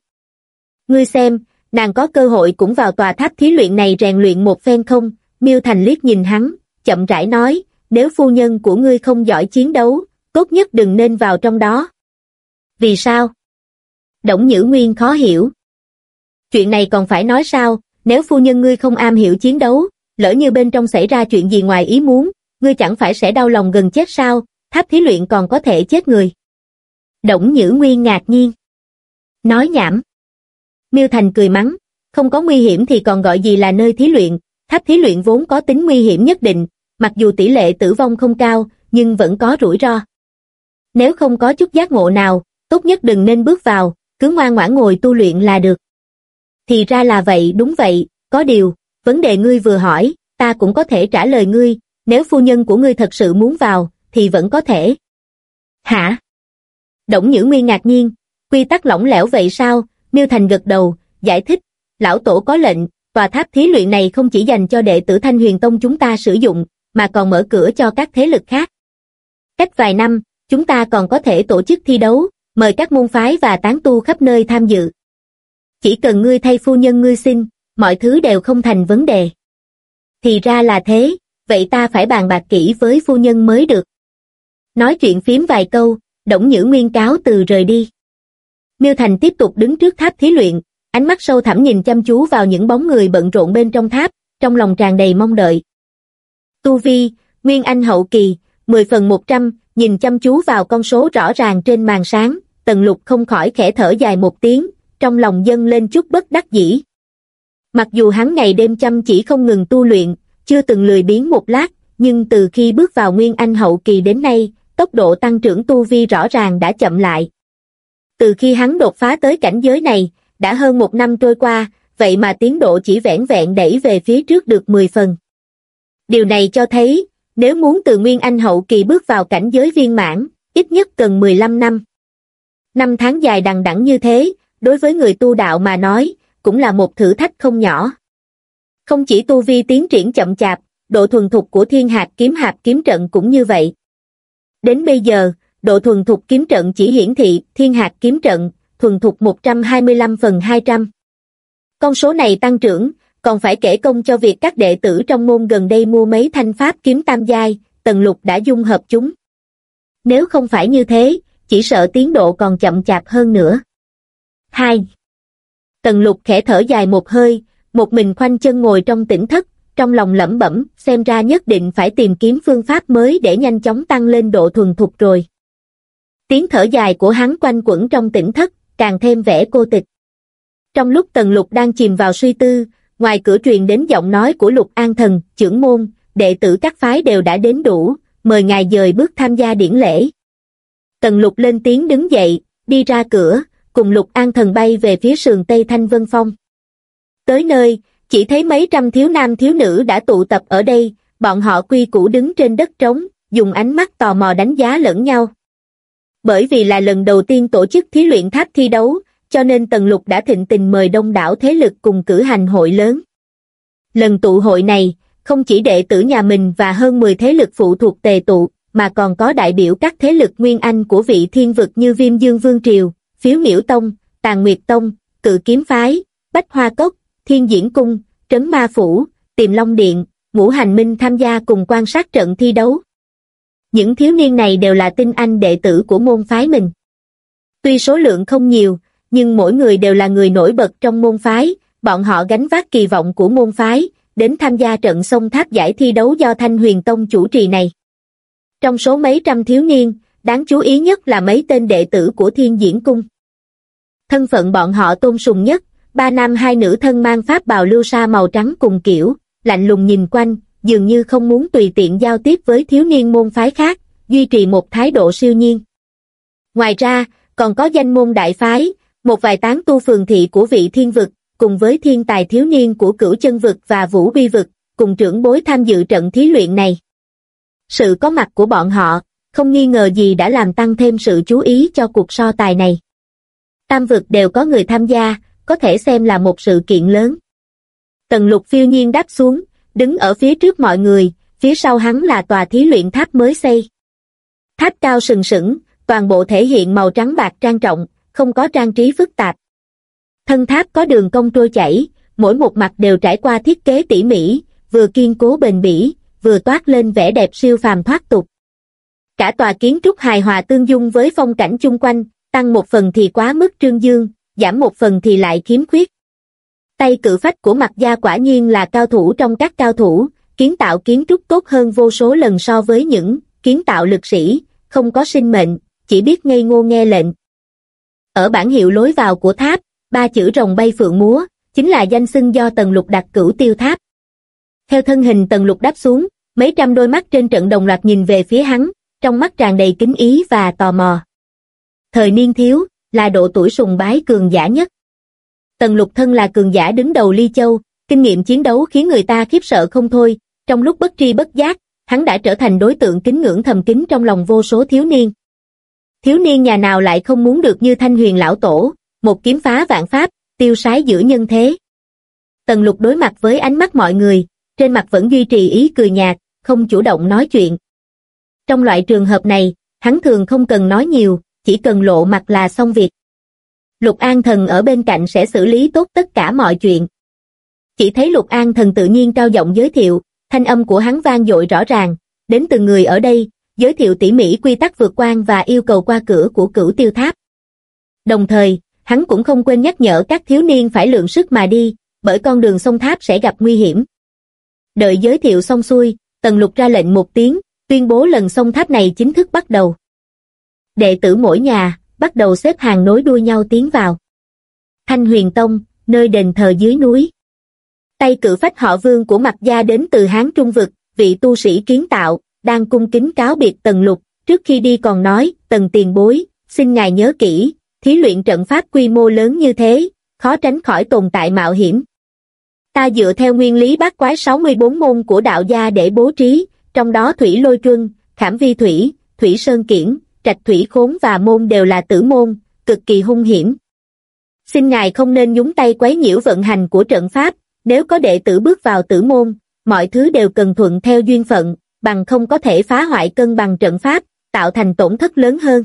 S1: Ngươi xem, nàng có cơ hội cũng vào tòa tháp thí luyện này rèn luyện một phen không? Miêu Thành liếc nhìn hắn, chậm rãi nói, nếu phu nhân của ngươi không giỏi chiến đấu, tốt nhất đừng nên vào trong đó. Vì sao? Đổng Nhữ Nguyên khó hiểu. Chuyện này còn phải nói sao, nếu phu nhân ngươi không am hiểu chiến đấu, lỡ như bên trong xảy ra chuyện gì ngoài ý muốn, ngươi chẳng phải sẽ đau lòng gần chết sao, tháp thí luyện còn có thể chết người. Đổng Nhữ Nguyên ngạc nhiên. Nói nhảm. Miêu Thành cười mắng, không có nguy hiểm thì còn gọi gì là nơi thí luyện, tháp thí luyện vốn có tính nguy hiểm nhất định, mặc dù tỷ lệ tử vong không cao, nhưng vẫn có rủi ro. Nếu không có chút giác ngộ nào, tốt nhất đừng nên bước vào, cứ ngoan ngoãn ngồi tu luyện là được. Thì ra là vậy, đúng vậy, có điều, vấn đề ngươi vừa hỏi, ta cũng có thể trả lời ngươi, nếu phu nhân của ngươi thật sự muốn vào, thì vẫn có thể. Hả? Đổng Nhữ Nguyên ngạc nhiên, quy tắc lỏng lẻo vậy sao? Miêu Thành gật đầu, giải thích, lão tổ có lệnh, tòa tháp thí luyện này không chỉ dành cho đệ tử Thanh Huyền Tông chúng ta sử dụng, mà còn mở cửa cho các thế lực khác. Cách vài năm, chúng ta còn có thể tổ chức thi đấu, mời các môn phái và tán tu khắp nơi tham dự. Chỉ cần ngươi thay phu nhân ngươi xin, mọi thứ đều không thành vấn đề. Thì ra là thế, vậy ta phải bàn bạc kỹ với phu nhân mới được. Nói chuyện phím vài câu, Đổng Nhữ Nguyên cáo từ rời đi. Miêu Thành tiếp tục đứng trước tháp thí luyện, ánh mắt sâu thẳm nhìn chăm chú vào những bóng người bận rộn bên trong tháp, trong lòng tràn đầy mong đợi. Tu Vi, Nguyên Anh hậu kỳ, 10 phần 100, nhìn chăm chú vào con số rõ ràng trên màn sáng, tần lục không khỏi khẽ thở dài một tiếng, trong lòng dâng lên chút bất đắc dĩ. Mặc dù hắn ngày đêm chăm chỉ không ngừng tu luyện, chưa từng lười biếng một lát, nhưng từ khi bước vào Nguyên Anh hậu kỳ đến nay, tốc độ tăng trưởng tu vi rõ ràng đã chậm lại. Từ khi hắn đột phá tới cảnh giới này, đã hơn một năm trôi qua, vậy mà tiến độ chỉ vẻn vẹn đẩy về phía trước được 10 phần. Điều này cho thấy, nếu muốn từ Nguyên Anh hậu kỳ bước vào cảnh giới viên mãn, ít nhất cần 15 năm. Năm tháng dài đằng đẵng như thế, đối với người tu đạo mà nói, cũng là một thử thách không nhỏ. Không chỉ tu vi tiến triển chậm chạp, độ thuần thục của thiên hạt kiếm hạp kiếm trận cũng như vậy. Đến bây giờ, độ thuần thục kiếm trận chỉ hiển thị thiên hạt kiếm trận, thuần thục 125 phần 200. Con số này tăng trưởng, còn phải kể công cho việc các đệ tử trong môn gần đây mua mấy thanh pháp kiếm tam giai, tần lục đã dung hợp chúng. Nếu không phải như thế, chỉ sợ tiến độ còn chậm chạp hơn nữa. 2. Tần lục khẽ thở dài một hơi, một mình khoanh chân ngồi trong tỉnh thất, trong lòng lẩm bẩm, xem ra nhất định phải tìm kiếm phương pháp mới để nhanh chóng tăng lên độ thuần thục rồi. Tiếng thở dài của hắn quanh quẩn trong tỉnh thất, càng thêm vẻ cô tịch. Trong lúc Tần Lục đang chìm vào suy tư, ngoài cửa truyền đến giọng nói của Lục An Thần, trưởng môn, đệ tử các phái đều đã đến đủ, mời ngài dời bước tham gia điển lễ. Tần Lục lên tiếng đứng dậy, đi ra cửa, cùng Lục An Thần bay về phía sườn Tây Thanh Vân Phong. Tới nơi, chỉ thấy mấy trăm thiếu nam thiếu nữ đã tụ tập ở đây, bọn họ quy củ đứng trên đất trống, dùng ánh mắt tò mò đánh giá lẫn nhau. Bởi vì là lần đầu tiên tổ chức thí luyện tháp thi đấu, cho nên Tần Lục đã thịnh tình mời đông đảo thế lực cùng cử hành hội lớn. Lần tụ hội này, không chỉ đệ tử nhà mình và hơn 10 thế lực phụ thuộc tề tụ, mà còn có đại biểu các thế lực nguyên anh của vị thiên vực như Viêm Dương Vương Triều, Phiếu Miễu Tông, tàng Nguyệt Tông, Cự Kiếm Phái, Bách Hoa Cốc, Thiên Diễn Cung, Trấn Ma Phủ, Tiềm Long Điện, Ngũ Hành Minh tham gia cùng quan sát trận thi đấu. Những thiếu niên này đều là tinh anh đệ tử của môn phái mình. Tuy số lượng không nhiều, nhưng mỗi người đều là người nổi bật trong môn phái, bọn họ gánh vác kỳ vọng của môn phái, đến tham gia trận sông tháp giải thi đấu do Thanh Huyền Tông chủ trì này. Trong số mấy trăm thiếu niên, đáng chú ý nhất là mấy tên đệ tử của Thiên Diễn Cung. Thân phận bọn họ tôn sùng nhất, ba nam hai nữ thân mang pháp bào lưu sa màu trắng cùng kiểu, lạnh lùng nhìn quanh, dường như không muốn tùy tiện giao tiếp với thiếu niên môn phái khác, duy trì một thái độ siêu nhiên. Ngoài ra, còn có danh môn đại phái, một vài tán tu phường thị của vị thiên vực, cùng với thiên tài thiếu niên của cửu chân vực và vũ bi vực, cùng trưởng bối tham dự trận thí luyện này. Sự có mặt của bọn họ, không nghi ngờ gì đã làm tăng thêm sự chú ý cho cuộc so tài này. Tam vực đều có người tham gia, có thể xem là một sự kiện lớn. Tần lục phiêu nhiên đáp xuống, đứng ở phía trước mọi người, phía sau hắn là tòa thí luyện tháp mới xây. Tháp cao sừng sững, toàn bộ thể hiện màu trắng bạc trang trọng, không có trang trí phức tạp. Thân tháp có đường cong trôi chảy, mỗi một mặt đều trải qua thiết kế tỉ mỉ, vừa kiên cố bền bỉ, vừa toát lên vẻ đẹp siêu phàm thoát tục. Cả tòa kiến trúc hài hòa tương dung với phong cảnh chung quanh, tăng một phần thì quá mức trương dương, giảm một phần thì lại khiếm khuyết. Tay cự phách của mặt gia quả nhiên là cao thủ trong các cao thủ, kiến tạo kiến trúc tốt hơn vô số lần so với những kiến tạo lực sĩ, không có sinh mệnh, chỉ biết ngây ngô nghe lệnh. Ở bản hiệu lối vào của tháp, ba chữ rồng bay phượng múa, chính là danh xưng do tần lục đặt cửu tiêu tháp. Theo thân hình tần lục đáp xuống, mấy trăm đôi mắt trên trận đồng loạt nhìn về phía hắn, trong mắt tràn đầy kính ý và tò mò. Thời niên thiếu, là độ tuổi sùng bái cường giả nhất. Tần lục thân là cường giả đứng đầu ly châu, kinh nghiệm chiến đấu khiến người ta khiếp sợ không thôi, trong lúc bất tri bất giác, hắn đã trở thành đối tượng kính ngưỡng thầm kín trong lòng vô số thiếu niên. Thiếu niên nhà nào lại không muốn được như thanh huyền lão tổ, một kiếm phá vạn pháp, tiêu sái giữa nhân thế. Tần lục đối mặt với ánh mắt mọi người, trên mặt vẫn duy trì ý cười nhạt, không chủ động nói chuyện. Trong loại trường hợp này, hắn thường không cần nói nhiều, chỉ cần lộ mặt là xong việc. Lục An Thần ở bên cạnh sẽ xử lý tốt tất cả mọi chuyện. Chỉ thấy Lục An Thần tự nhiên cao giọng giới thiệu, thanh âm của hắn vang dội rõ ràng, đến từng người ở đây, giới thiệu tỉ mỉ quy tắc vượt quan và yêu cầu qua cửa của cửu tiêu tháp. Đồng thời, hắn cũng không quên nhắc nhở các thiếu niên phải lượng sức mà đi, bởi con đường sông tháp sẽ gặp nguy hiểm. Đợi giới thiệu xong xuôi, Tần Lục ra lệnh một tiếng, tuyên bố lần sông tháp này chính thức bắt đầu. Đệ tử mỗi nhà, bắt đầu xếp hàng nối đuôi nhau tiến vào. Thanh Huyền Tông, nơi đền thờ dưới núi. Tay cử phách họ vương của mặt gia đến từ Hán Trung Vực, vị tu sĩ kiến tạo, đang cung kính cáo biệt Tần Lục, trước khi đi còn nói, Tần tiền bối, xin ngài nhớ kỹ, thí luyện trận pháp quy mô lớn như thế, khó tránh khỏi tồn tại mạo hiểm. Ta dựa theo nguyên lý bát quái 64 môn của đạo gia để bố trí, trong đó thủy lôi truân, khảm vi thủy, thủy sơn kiển, trạch thủy khốn và môn đều là tử môn, cực kỳ hung hiểm. Xin ngài không nên nhúng tay quấy nhiễu vận hành của trận pháp, nếu có đệ tử bước vào tử môn, mọi thứ đều cần thuận theo duyên phận, bằng không có thể phá hoại cân bằng trận pháp, tạo thành tổn thất lớn hơn.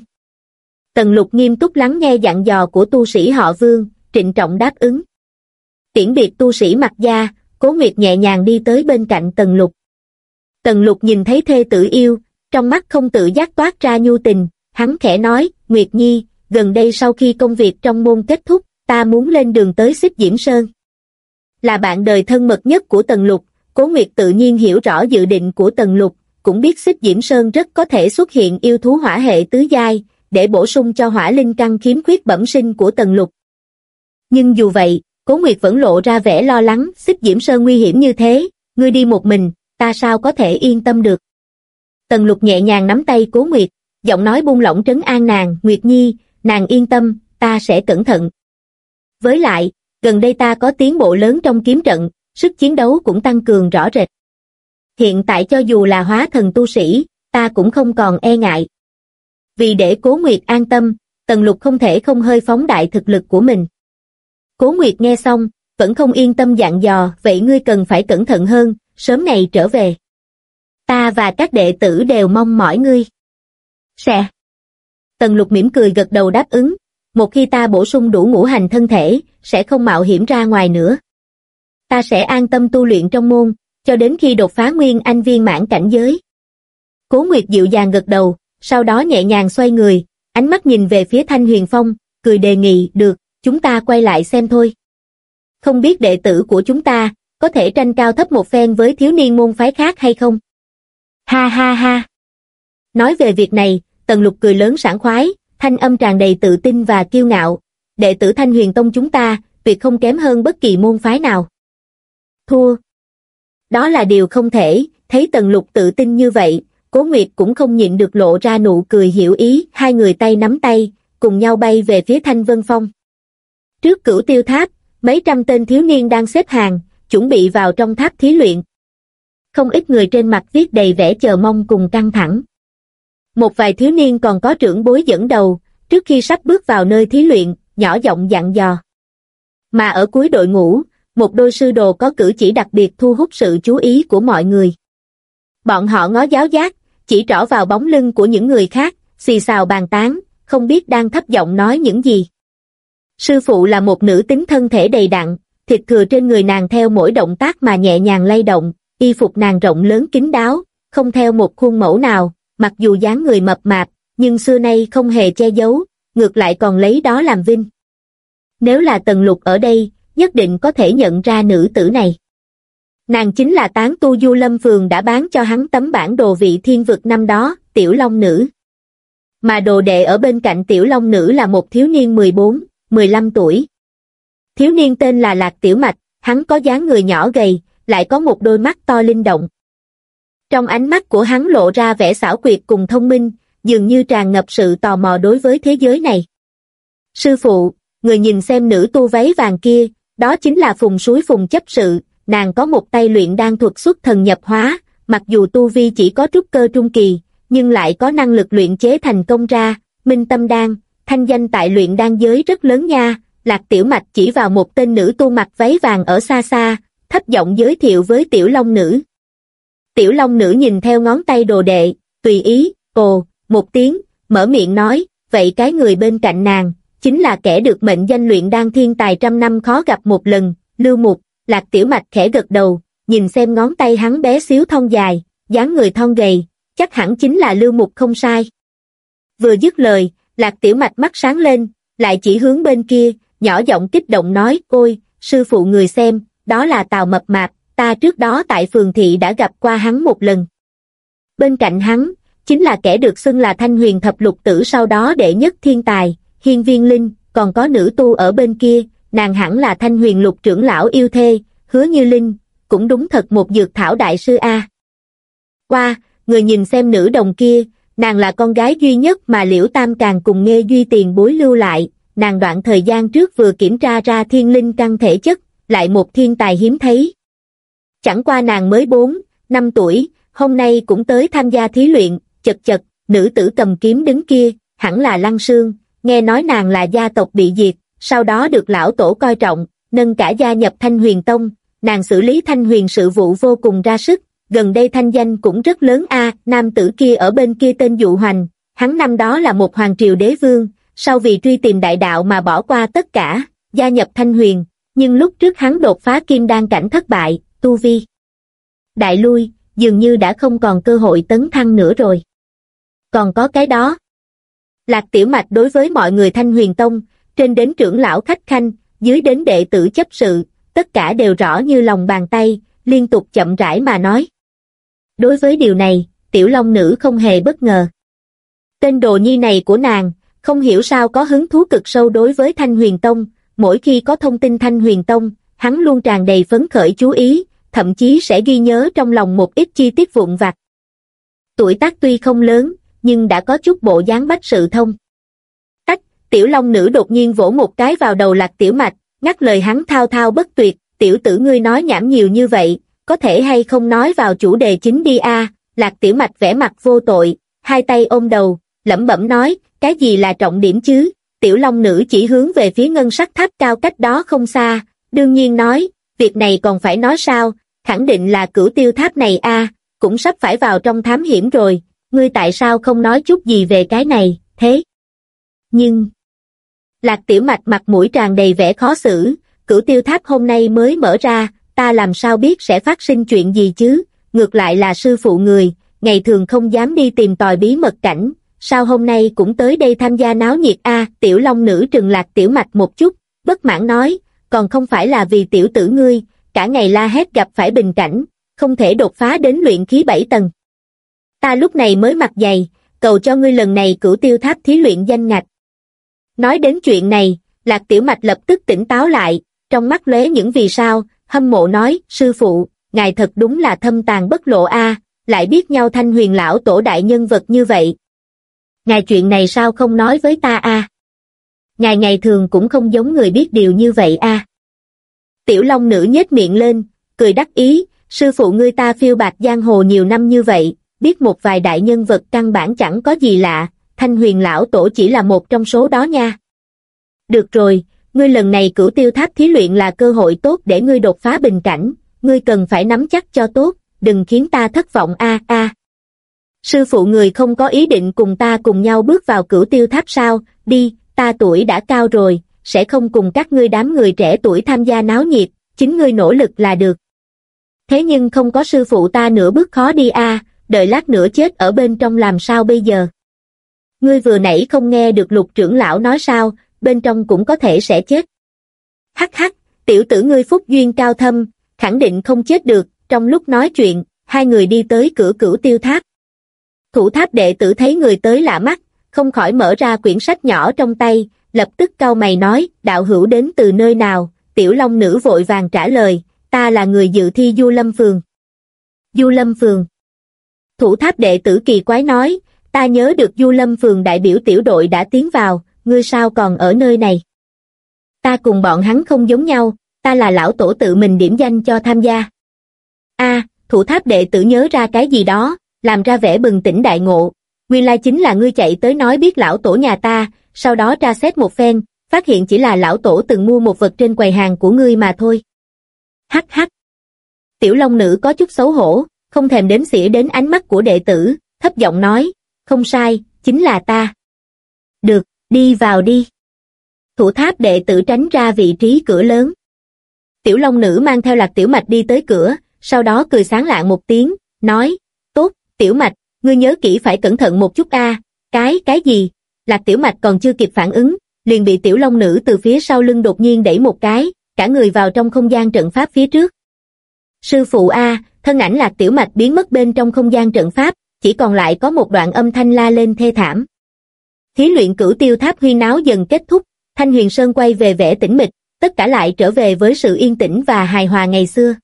S1: Tần lục nghiêm túc lắng nghe dặn dò của tu sĩ họ vương, trịnh trọng đáp ứng. Tiễn biệt tu sĩ mặt da, cố nguyệt nhẹ nhàng đi tới bên cạnh tần lục. Tần lục nhìn thấy thê tử yêu, trong mắt không tự giác toát ra nhu tình, hắn khẽ nói, Nguyệt Nhi, gần đây sau khi công việc trong môn kết thúc, ta muốn lên đường tới xích Diễm Sơn. Là bạn đời thân mật nhất của Tần Lục, Cố Nguyệt tự nhiên hiểu rõ dự định của Tần Lục, cũng biết xích Diễm Sơn rất có thể xuất hiện yêu thú hỏa hệ tứ giai, để bổ sung cho hỏa linh căn khiếm khuyết bẩm sinh của Tần Lục. Nhưng dù vậy, Cố Nguyệt vẫn lộ ra vẻ lo lắng, xích Diễm Sơn nguy hiểm như thế, ngươi đi một mình, ta sao có thể yên tâm được. Tần lục nhẹ nhàng nắm tay cố Nguyệt, giọng nói buông lỏng trấn an nàng, Nguyệt Nhi, nàng yên tâm, ta sẽ cẩn thận. Với lại, gần đây ta có tiến bộ lớn trong kiếm trận, sức chiến đấu cũng tăng cường rõ rệt. Hiện tại cho dù là hóa thần tu sĩ, ta cũng không còn e ngại. Vì để Cố Nguyệt an tâm, Tần Lục không thể không hơi phóng đại thực lực của mình. Cố Nguyệt nghe xong, vẫn không yên tâm dặn dò, vậy ngươi cần phải cẩn thận hơn, sớm ngày trở về ta và các đệ tử đều mong mỏi ngươi. Sẽ. Tần lục mỉm cười gật đầu đáp ứng, một khi ta bổ sung đủ ngũ hành thân thể, sẽ không mạo hiểm ra ngoài nữa. Ta sẽ an tâm tu luyện trong môn, cho đến khi đột phá nguyên anh viên mãn cảnh giới. Cố Nguyệt dịu dàng gật đầu, sau đó nhẹ nhàng xoay người, ánh mắt nhìn về phía Thanh Huyền Phong, cười đề nghị, được, chúng ta quay lại xem thôi. Không biết đệ tử của chúng ta, có thể tranh cao thấp một phen với thiếu niên môn phái khác hay không? Ha ha ha. Nói về việc này, Tần Lục cười lớn sảng khoái, thanh âm tràn đầy tự tin và kiêu ngạo. Đệ tử Thanh Huyền Tông chúng ta, tuyệt không kém hơn bất kỳ môn phái nào. Thua. Đó là điều không thể, thấy Tần Lục tự tin như vậy, Cố Nguyệt cũng không nhịn được lộ ra nụ cười hiểu ý, hai người tay nắm tay, cùng nhau bay về phía Thanh Vân Phong. Trước cửu tiêu tháp, mấy trăm tên thiếu niên đang xếp hàng, chuẩn bị vào trong tháp thí luyện không ít người trên mặt viết đầy vẻ chờ mong cùng căng thẳng. Một vài thiếu niên còn có trưởng bối dẫn đầu, trước khi sắp bước vào nơi thí luyện, nhỏ giọng dặn dò. Mà ở cuối đội ngũ, một đôi sư đồ có cử chỉ đặc biệt thu hút sự chú ý của mọi người. Bọn họ ngó giáo giác, chỉ trỏ vào bóng lưng của những người khác, xì xào bàn tán, không biết đang thấp giọng nói những gì. Sư phụ là một nữ tính thân thể đầy đặn, thịt thừa trên người nàng theo mỗi động tác mà nhẹ nhàng lay động, y phục nàng rộng lớn kín đáo, không theo một khuôn mẫu nào, mặc dù dáng người mập mạp, nhưng xưa nay không hề che giấu, ngược lại còn lấy đó làm vinh. Nếu là Tần Lục ở đây, nhất định có thể nhận ra nữ tử này. Nàng chính là tán tu du lâm phường đã bán cho hắn tấm bản đồ vị thiên vực năm đó, tiểu long nữ. Mà đồ đệ ở bên cạnh tiểu long nữ là một thiếu niên 14, 15 tuổi. Thiếu niên tên là Lạc Tiểu Mạch, hắn có dáng người nhỏ gầy, lại có một đôi mắt to linh động. Trong ánh mắt của hắn lộ ra vẻ xảo quyệt cùng thông minh, dường như tràn ngập sự tò mò đối với thế giới này. Sư phụ, người nhìn xem nữ tu váy vàng kia, đó chính là phùng suối phùng chấp sự, nàng có một tay luyện đan thuật xuất thần nhập hóa, mặc dù tu vi chỉ có trúc cơ trung kỳ, nhưng lại có năng lực luyện chế thành công ra, minh tâm đan, thanh danh tại luyện đan giới rất lớn nha, lạc tiểu mạch chỉ vào một tên nữ tu mặc váy vàng ở xa xa, thấp giọng giới thiệu với tiểu long nữ. Tiểu long nữ nhìn theo ngón tay đồ đệ, tùy ý, ồ, một tiếng, mở miệng nói, vậy cái người bên cạnh nàng, chính là kẻ được mệnh danh luyện đan thiên tài trăm năm khó gặp một lần, lưu mục, lạc tiểu mạch khẽ gật đầu, nhìn xem ngón tay hắn bé xíu thon dài, dáng người thon gầy, chắc hẳn chính là lưu mục không sai. Vừa dứt lời, lạc tiểu mạch mắt sáng lên, lại chỉ hướng bên kia, nhỏ giọng kích động nói, ôi, sư phụ người xem, đó là Tào Mập Mạp, ta trước đó tại phường thị đã gặp qua hắn một lần. Bên cạnh hắn, chính là kẻ được xưng là thanh huyền thập lục tử sau đó đệ nhất thiên tài, hiên viên linh, còn có nữ tu ở bên kia, nàng hẳn là thanh huyền lục trưởng lão yêu thê, hứa như linh, cũng đúng thật một dược thảo đại sư A. Qua, người nhìn xem nữ đồng kia, nàng là con gái duy nhất mà liễu tam càng cùng nghe duy tiền bối lưu lại, nàng đoạn thời gian trước vừa kiểm tra ra thiên linh căn thể chất, lại một thiên tài hiếm thấy. Chẳng qua nàng mới 4, 5 tuổi, hôm nay cũng tới tham gia thí luyện, chật chật, nữ tử cầm kiếm đứng kia, hẳn là Lăng Sương, nghe nói nàng là gia tộc bị diệt, sau đó được lão tổ coi trọng, nâng cả gia nhập Thanh Huyền Tông, nàng xử lý Thanh Huyền sự vụ vô cùng ra sức, gần đây thanh danh cũng rất lớn a nam tử kia ở bên kia tên Dụ Hoành, hắn năm đó là một hoàng triều đế vương, sau vì truy tìm đại đạo mà bỏ qua tất cả, gia nhập Thanh Huyền, nhưng lúc trước hắn đột phá kim đan cảnh thất bại, tu vi. Đại lui, dường như đã không còn cơ hội tấn thăng nữa rồi. Còn có cái đó. Lạc Tiểu Mạch đối với mọi người Thanh Huyền Tông, trên đến trưởng lão khách khanh, dưới đến đệ tử chấp sự, tất cả đều rõ như lòng bàn tay, liên tục chậm rãi mà nói. Đối với điều này, Tiểu Long Nữ không hề bất ngờ. Tên đồ nhi này của nàng, không hiểu sao có hứng thú cực sâu đối với Thanh Huyền Tông, mỗi khi có thông tin Thanh Huyền Tông, hắn luôn tràn đầy phấn khởi chú ý, thậm chí sẽ ghi nhớ trong lòng một ít chi tiết vụn vặt. Tuổi tác tuy không lớn, nhưng đã có chút bộ dáng bách sự thông. Tách, tiểu long nữ đột nhiên vỗ một cái vào đầu lạc tiểu mạch, ngắt lời hắn thao thao bất tuyệt, tiểu tử ngươi nói nhảm nhiều như vậy, có thể hay không nói vào chủ đề chính đi a lạc tiểu mạch vẽ mặt vô tội, hai tay ôm đầu, lẩm bẩm nói, cái gì là trọng điểm chứ, tiểu long nữ chỉ hướng về phía ngân sắc tháp cao cách đó không xa, đương nhiên nói, việc này còn phải nói sao, khẳng định là cửu tiêu tháp này a cũng sắp phải vào trong thám hiểm rồi, ngươi tại sao không nói chút gì về cái này, thế? Nhưng... Lạc tiểu mạch mặt mũi tràn đầy vẻ khó xử, cửu tiêu tháp hôm nay mới mở ra, ta làm sao biết sẽ phát sinh chuyện gì chứ, ngược lại là sư phụ người, ngày thường không dám đi tìm tòi bí mật cảnh, sao hôm nay cũng tới đây tham gia náo nhiệt a tiểu long nữ trừng lạc tiểu mạch một chút, bất mãn nói, còn không phải là vì tiểu tử ngươi, cả ngày la hét gặp phải bình cảnh, không thể đột phá đến luyện khí bảy tầng. Ta lúc này mới mặc dày, cầu cho ngươi lần này cửu tiêu tháp thí luyện danh ngạch. Nói đến chuyện này, Lạc Tiểu Mạch lập tức tỉnh táo lại, trong mắt lóe những vì sao, hâm mộ nói, sư phụ, ngài thật đúng là thâm tàn bất lộ a, lại biết nhau thanh huyền lão tổ đại nhân vật như vậy. Ngài chuyện này sao không nói với ta a? Ngài ngày thường cũng không giống người biết điều như vậy a. Tiểu Long nữ nhếch miệng lên, cười đắc ý, sư phụ ngươi ta phiêu bạc giang hồ nhiều năm như vậy, biết một vài đại nhân vật căn bản chẳng có gì lạ, thanh huyền lão tổ chỉ là một trong số đó nha. Được rồi, ngươi lần này cửu tiêu tháp thí luyện là cơ hội tốt để ngươi đột phá bình cảnh, ngươi cần phải nắm chắc cho tốt, đừng khiến ta thất vọng a a. Sư phụ người không có ý định cùng ta cùng nhau bước vào cửu tiêu tháp sao, đi, ta tuổi đã cao rồi, sẽ không cùng các ngươi đám người trẻ tuổi tham gia náo nhiệt, chính ngươi nỗ lực là được. Thế nhưng không có sư phụ ta nửa bước khó đi a, đợi lát nữa chết ở bên trong làm sao bây giờ? Ngươi vừa nãy không nghe được lục trưởng lão nói sao, bên trong cũng có thể sẽ chết. Hắc hắc, tiểu tử ngươi phúc duyên cao thâm, khẳng định không chết được, trong lúc nói chuyện, hai người đi tới cửa cửu tiêu tháp. Thủ tháp đệ tử thấy người tới lạ mắt, không khỏi mở ra quyển sách nhỏ trong tay, lập tức cau mày nói, đạo hữu đến từ nơi nào, tiểu long nữ vội vàng trả lời, ta là người dự thi Du Lâm Phường. Du Lâm Phường Thủ tháp đệ tử kỳ quái nói, ta nhớ được Du Lâm Phường đại biểu tiểu đội đã tiến vào, ngươi sao còn ở nơi này? Ta cùng bọn hắn không giống nhau, ta là lão tổ tự mình điểm danh cho tham gia. a thủ tháp đệ tử nhớ ra cái gì đó, làm ra vẻ bừng tỉnh đại ngộ. Nguyên lai chính là ngươi chạy tới nói biết lão tổ nhà ta, sau đó tra xét một phen, phát hiện chỉ là lão tổ từng mua một vật trên quầy hàng của ngươi mà thôi. Hắc hắc. Tiểu Long Nữ có chút xấu hổ, không thèm đếm xỉa đến ánh mắt của đệ tử, thấp giọng nói, không sai, chính là ta. Được, đi vào đi. Thủ tháp đệ tử tránh ra vị trí cửa lớn. Tiểu Long Nữ mang theo lạc tiểu mạch đi tới cửa, sau đó cười sáng lạng một tiếng, nói, tốt, tiểu mạch, ngươi nhớ kỹ phải cẩn thận một chút a cái, cái gì? Lạc tiểu mạch còn chưa kịp phản ứng, liền bị tiểu long nữ từ phía sau lưng đột nhiên đẩy một cái, cả người vào trong không gian trận pháp phía trước. Sư phụ A, thân ảnh lạc tiểu mạch biến mất bên trong không gian trận pháp, chỉ còn lại có một đoạn âm thanh la lên thê thảm. Thí luyện cửu tiêu tháp huy náo dần kết thúc, Thanh Huyền Sơn quay về vẻ tĩnh mịch, tất cả lại trở về với sự yên tĩnh và hài hòa ngày xưa.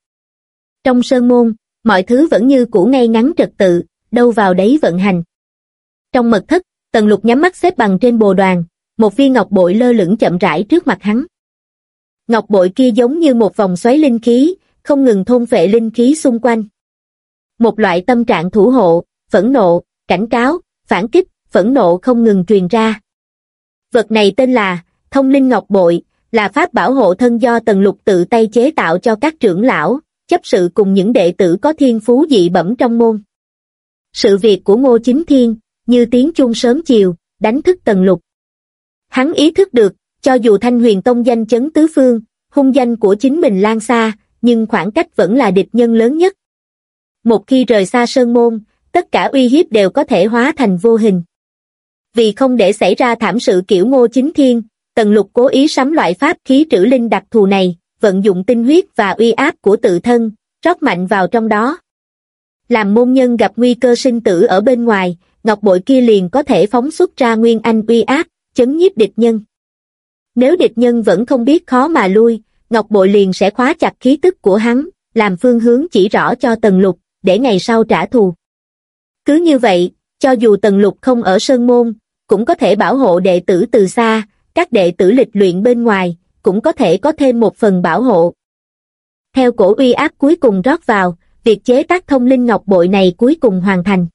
S1: Trong sơn môn, mọi thứ vẫn như cũ ngay ngắn trật tự, đâu vào đấy vận hành. Trong mật thất, Tần Lục nhắm mắt xếp bằng trên bồ đoàn, một viên ngọc bội lơ lửng chậm rãi trước mặt hắn. Ngọc bội kia giống như một vòng xoáy linh khí, không ngừng thôn phệ linh khí xung quanh. Một loại tâm trạng thủ hộ, phẫn nộ, cảnh cáo, phản kích, phẫn nộ không ngừng truyền ra. Vật này tên là Thông Linh Ngọc Bội, là pháp bảo hộ thân do Tần Lục tự tay chế tạo cho các trưởng lão, chấp sự cùng những đệ tử có thiên phú dị bẩm trong môn. Sự việc của Ngô Chính Thiên, như tiếng chuông sớm chiều, đánh thức Tần Lục. Hắn ý thức được, cho dù Thanh Huyền Tông danh chấn tứ phương, hung danh của chính mình lan xa, nhưng khoảng cách vẫn là địch nhân lớn nhất. Một khi rời xa Sơn Môn, tất cả uy hiếp đều có thể hóa thành vô hình. Vì không để xảy ra thảm sự kiểu ngô chính thiên, Tần Lục cố ý sắm loại pháp khí trữ linh đặc thù này, vận dụng tinh huyết và uy áp của tự thân, rót mạnh vào trong đó. Làm môn nhân gặp nguy cơ sinh tử ở bên ngoài, ngọc bội kia liền có thể phóng xuất ra nguyên anh uy áp, chấn nhiếp địch nhân. Nếu địch nhân vẫn không biết khó mà lui, ngọc bội liền sẽ khóa chặt khí tức của hắn, làm phương hướng chỉ rõ cho Tần Lục, để ngày sau trả thù. Cứ như vậy, cho dù Tần Lục không ở Sơn Môn, cũng có thể bảo hộ đệ tử từ xa, các đệ tử lịch luyện bên ngoài, cũng có thể có thêm một phần bảo hộ. Theo cổ uy áp cuối cùng rót vào, việc chế tác thông linh ngọc bội này cuối cùng hoàn thành.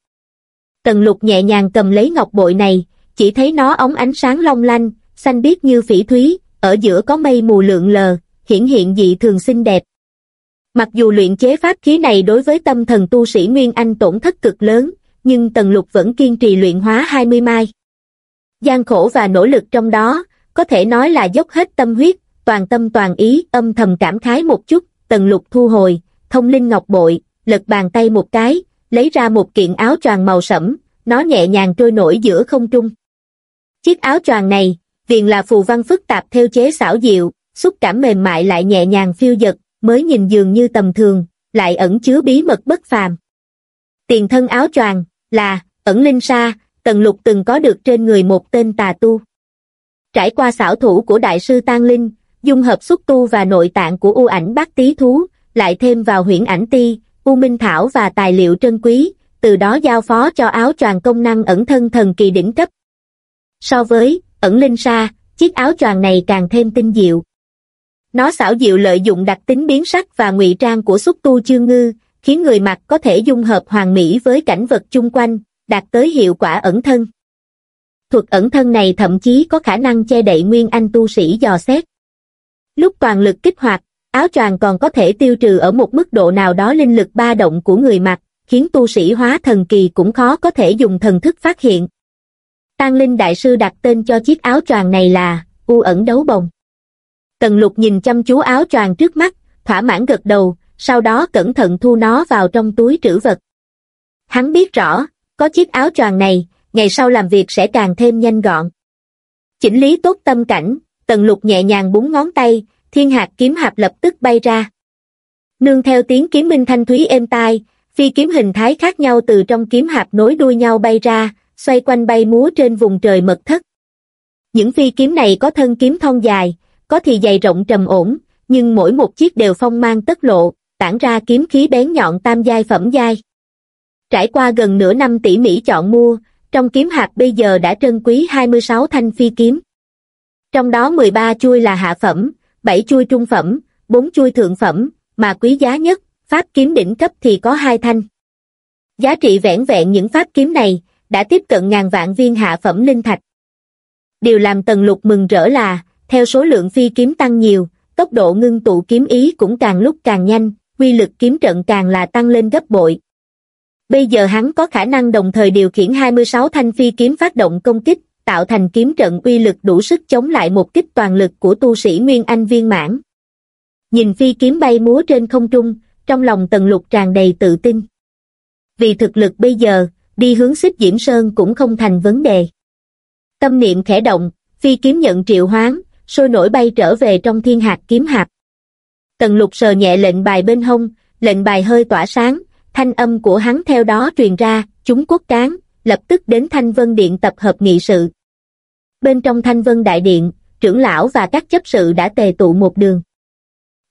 S1: Tần lục nhẹ nhàng cầm lấy ngọc bội này, chỉ thấy nó ống ánh sáng long lanh, xanh biếc như phỉ thúy, ở giữa có mây mù lượng lờ, hiển hiện dị thường xinh đẹp. Mặc dù luyện chế pháp khí này đối với tâm thần tu sĩ Nguyên Anh tổn thất cực lớn, nhưng Tần Lục vẫn kiên trì luyện hóa 20 mai. gian khổ và nỗ lực trong đó, có thể nói là dốc hết tâm huyết, toàn tâm toàn ý, âm thầm cảm khái một chút, Tần Lục thu hồi, thông linh ngọc bội, lật bàn tay một cái, lấy ra một kiện áo choàng màu sẫm, nó nhẹ nhàng trôi nổi giữa không trung. Chiếc áo choàng này, viền là phù văn phức tạp theo chế xảo diệu, xúc cảm mềm mại lại nhẹ nhàng phiêu dật, mới nhìn dường như tầm thường, lại ẩn chứa bí mật bất phàm. Tiền thân áo choàng là ẩn linh sa, Tần Lục từng có được trên người một tên tà tu. Trải qua xảo thủ của đại sư Tan Linh, dung hợp xúc tu và nội tạng của u ảnh bát tí thú, lại thêm vào huyễn ảnh ti, u minh thảo và tài liệu trân quý, từ đó giao phó cho áo choàng công năng ẩn thân thần kỳ đỉnh cấp. So với ẩn linh sa, chiếc áo choàng này càng thêm tinh diệu. Nó xảo diệu lợi dụng đặc tính biến sắc và ngụy trang của xúc tu chương ngư, khiến người mặc có thể dung hợp hoàn mỹ với cảnh vật chung quanh, đạt tới hiệu quả ẩn thân. Thuật ẩn thân này thậm chí có khả năng che đậy nguyên anh tu sĩ dò xét. Lúc toàn lực kích hoạt, áo choàng còn có thể tiêu trừ ở một mức độ nào đó linh lực ba động của người mặc, khiến tu sĩ hóa thần kỳ cũng khó có thể dùng thần thức phát hiện. Tăng Linh Đại Sư đặt tên cho chiếc áo choàng này là U ẩn đấu bồng. Tần lục nhìn chăm chú áo choàng trước mắt, thỏa mãn gật đầu, sau đó cẩn thận thu nó vào trong túi trữ vật. Hắn biết rõ, có chiếc áo choàng này, ngày sau làm việc sẽ càng thêm nhanh gọn. Chỉnh lý tốt tâm cảnh, tần lục nhẹ nhàng búng ngón tay, thiên hạt kiếm hạp lập tức bay ra. Nương theo tiếng kiếm minh thanh thúy êm tai, phi kiếm hình thái khác nhau từ trong kiếm hạp nối đuôi nhau bay ra, xoay quanh bay múa trên vùng trời mật thất. Những phi kiếm này có thân kiếm thon dài, có thì dày rộng trầm ổn, nhưng mỗi một chiếc đều phong mang tất lộ, tản ra kiếm khí bén nhọn tam giai phẩm giai. Trải qua gần nửa năm tỉ mỉ chọn mua, trong kiếm hạt bây giờ đã trân quý 26 thanh phi kiếm. Trong đó 13 chui là hạ phẩm, 7 chui trung phẩm, 4 chui thượng phẩm, mà quý giá nhất, pháp kiếm đỉnh cấp thì có hai thanh. Giá trị vẻn vẹn những pháp kiếm này, đã tiếp cận ngàn vạn viên hạ phẩm linh thạch. Điều làm Tần Lục mừng rỡ là, theo số lượng phi kiếm tăng nhiều, tốc độ ngưng tụ kiếm ý cũng càng lúc càng nhanh, quy lực kiếm trận càng là tăng lên gấp bội. Bây giờ hắn có khả năng đồng thời điều khiển 26 thanh phi kiếm phát động công kích, tạo thành kiếm trận uy lực đủ sức chống lại một kích toàn lực của tu sĩ Nguyên Anh viên mãn. Nhìn phi kiếm bay múa trên không trung, trong lòng tần lục tràn đầy tự tin. Vì thực lực bây giờ, đi hướng xích Diễm Sơn cũng không thành vấn đề. Tâm niệm khẽ động, phi kiếm nhận triệu hoán, sôi nổi bay trở về trong thiên hạt kiếm hạt. Tần lục sờ nhẹ lệnh bài bên hông, lệnh bài hơi tỏa sáng, thanh âm của hắn theo đó truyền ra, chúng quốc cán, lập tức đến Thanh Vân Điện tập hợp nghị sự. Bên trong Thanh Vân Đại Điện, trưởng lão và các chấp sự đã tề tụ một đường.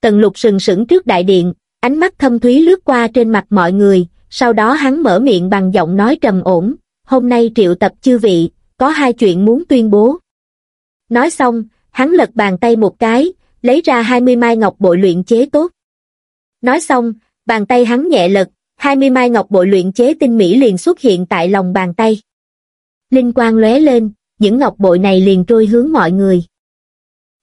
S1: Tần lục sừng sững trước đại điện, ánh mắt thâm thúy lướt qua trên mặt mọi người, sau đó hắn mở miệng bằng giọng nói trầm ổn, hôm nay triệu tập chư vị, có hai chuyện muốn tuyên bố. Nói xong, hắn lật bàn tay một cái, lấy ra 20 mai ngọc bội luyện chế tốt. Nói xong, bàn tay hắn nhẹ lật, 20 mai ngọc bội luyện chế tinh mỹ liền xuất hiện tại lòng bàn tay. Linh quang lóe lên, những ngọc bội này liền trôi hướng mọi người.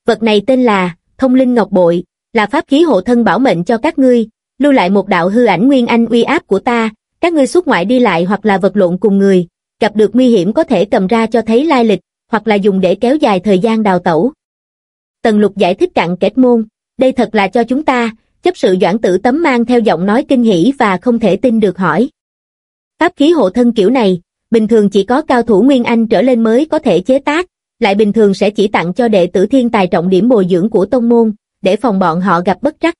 S1: Vật này tên là Thông Linh Ngọc Bội, là pháp khí hộ thân bảo mệnh cho các ngươi, lưu lại một đạo hư ảnh nguyên anh uy áp của ta, các ngươi xuất ngoại đi lại hoặc là vật lộn cùng người, gặp được nguy hiểm có thể cầm ra cho thấy lai lịch, hoặc là dùng để kéo dài thời gian đào tẩu. Tần lục giải thích cặn kết môn, đây thật là cho chúng ta, chấp sự doãn tử tấm mang theo giọng nói kinh hỉ và không thể tin được hỏi. Pháp khí hộ thân kiểu này, bình thường chỉ có cao thủ Nguyên Anh trở lên mới có thể chế tác, lại bình thường sẽ chỉ tặng cho đệ tử thiên tài trọng điểm bồi dưỡng của tông môn, để phòng bọn họ gặp bất trắc.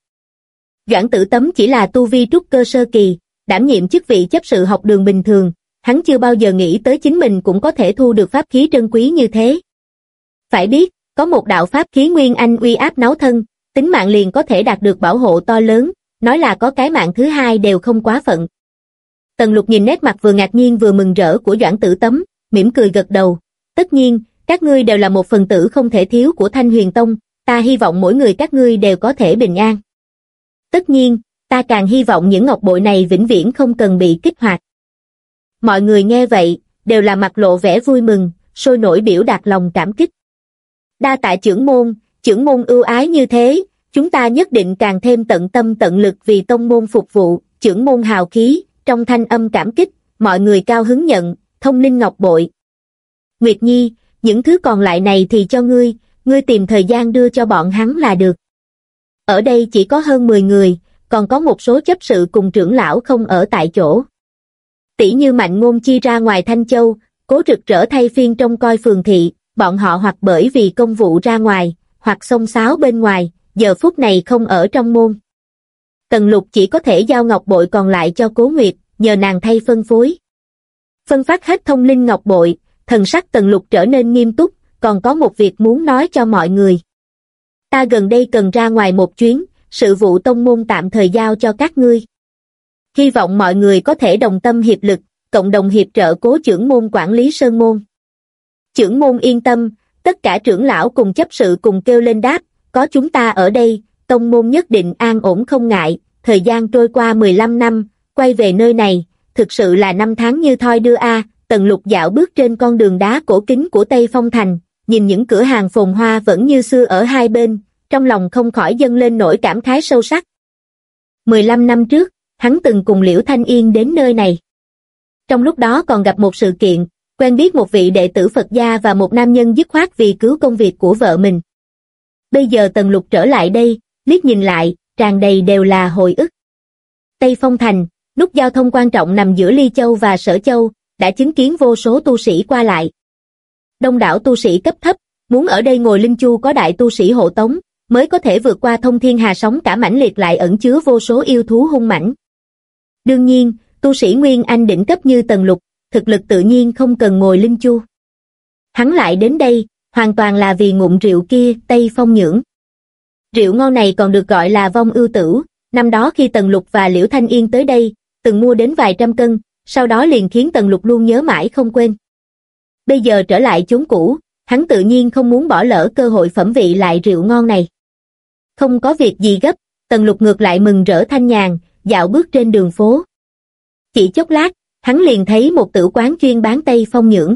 S1: Doãn tử tấm chỉ là tu vi trúc cơ sơ kỳ, đảm nhiệm chức vị chấp sự học đường bình thường, hắn chưa bao giờ nghĩ tới chính mình cũng có thể thu được pháp khí trân quý như thế. Phải biết, có một đạo pháp khí Nguyên Anh uy áp náo thân, tính mạng liền có thể đạt được bảo hộ to lớn, nói là có cái mạng thứ hai đều không quá phận. Tần lục nhìn nét mặt vừa ngạc nhiên vừa mừng rỡ của Doãn Tử Tấm, mỉm cười gật đầu. Tất nhiên, các ngươi đều là một phần tử không thể thiếu của Thanh Huyền Tông, ta hy vọng mỗi người các ngươi đều có thể bình an. Tất nhiên, ta càng hy vọng những ngọc bội này vĩnh viễn không cần bị kích hoạt. Mọi người nghe vậy, đều là mặt lộ vẻ vui mừng, sôi nổi biểu đạt lòng cảm kích. Đa tạ trưởng môn, trưởng môn ưu ái như thế, chúng ta nhất định càng thêm tận tâm tận lực vì tông môn phục vụ, trưởng môn hào khí, trong thanh âm cảm kích, mọi người cao hứng nhận, thông linh ngọc bội. Nguyệt Nhi, những thứ còn lại này thì cho ngươi, ngươi tìm thời gian đưa cho bọn hắn là được. Ở đây chỉ có hơn 10 người, còn có một số chấp sự cùng trưởng lão không ở tại chỗ. Tỷ như mạnh ngôn chi ra ngoài Thanh Châu, cố rực rỡ thay phiên trong coi phường thị, bọn họ hoặc bởi vì công vụ ra ngoài, hoặc xông xáo bên ngoài, giờ phút này không ở trong môn. Tần lục chỉ có thể giao ngọc bội còn lại cho cố nguyệt, nhờ nàng thay phân phối. Phân phát hết thông linh ngọc bội, thần sắc tần lục trở nên nghiêm túc, còn có một việc muốn nói cho mọi người. Ta gần đây cần ra ngoài một chuyến, sự vụ tông môn tạm thời giao cho các ngươi. Hy vọng mọi người có thể đồng tâm hiệp lực, cộng đồng hiệp trợ cố trưởng môn quản lý sơn môn. Trưởng môn yên tâm, tất cả trưởng lão cùng chấp sự cùng kêu lên đáp, có chúng ta ở đây, tông môn nhất định an ổn không ngại, thời gian trôi qua 15 năm, quay về nơi này, thực sự là năm tháng như thoi đưa a tần lục dạo bước trên con đường đá cổ kính của Tây Phong Thành, nhìn những cửa hàng phồn hoa vẫn như xưa ở hai bên, trong lòng không khỏi dâng lên nỗi cảm khái sâu sắc. 15 năm trước, hắn từng cùng Liễu Thanh Yên đến nơi này. Trong lúc đó còn gặp một sự kiện, quen biết một vị đệ tử Phật gia và một nam nhân dứt khoát vì cứu công việc của vợ mình. Bây giờ Tần Lục trở lại đây, liếc nhìn lại, tràn đầy đều là hồi ức. Tây Phong Thành, nút giao thông quan trọng nằm giữa Ly Châu và Sở Châu, đã chứng kiến vô số tu sĩ qua lại. Đông đảo tu sĩ cấp thấp, muốn ở đây ngồi linh chu có đại tu sĩ hộ tống, mới có thể vượt qua thông thiên hà sóng cả mãnh liệt lại ẩn chứa vô số yêu thú hung mãnh. Đương nhiên, tu sĩ Nguyên Anh đỉnh cấp như Tần Lục, thực lực tự nhiên không cần ngồi linh chu. Hắn lại đến đây, hoàn toàn là vì ngụm rượu kia, Tây Phong Nhưỡng. Rượu ngon này còn được gọi là vong ưu tử, năm đó khi Tần Lục và Liễu Thanh Yên tới đây, từng mua đến vài trăm cân, sau đó liền khiến Tần Lục luôn nhớ mãi không quên. Bây giờ trở lại chốn cũ, hắn tự nhiên không muốn bỏ lỡ cơ hội phẩm vị lại rượu ngon này. Không có việc gì gấp, Tần Lục ngược lại mừng rỡ thanh nhàn, dạo bước trên đường phố. Chỉ chốc lát, hắn liền thấy một tử quán chuyên bán tây phong nhưỡng.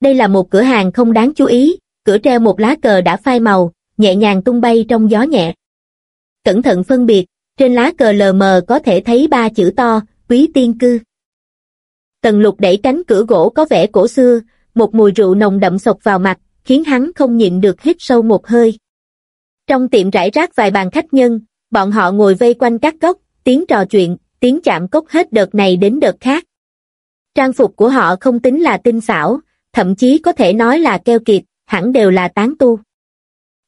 S1: Đây là một cửa hàng không đáng chú ý, cửa treo một lá cờ đã phai màu, nhẹ nhàng tung bay trong gió nhẹ. Cẩn thận phân biệt, trên lá cờ lờ mờ có thể thấy ba chữ to, quý tiên cư. Tần lục đẩy cánh cửa gỗ có vẻ cổ xưa, một mùi rượu nồng đậm sộc vào mặt, khiến hắn không nhịn được hít sâu một hơi. Trong tiệm rải rác vài bàn khách nhân, bọn họ ngồi vây quanh các góc, tiếng trò chuyện, tiếng chạm cốc hết đợt này đến đợt khác. Trang phục của họ không tính là tinh xảo, thậm chí có thể nói là keo kiệt, hẳn đều là tán tu.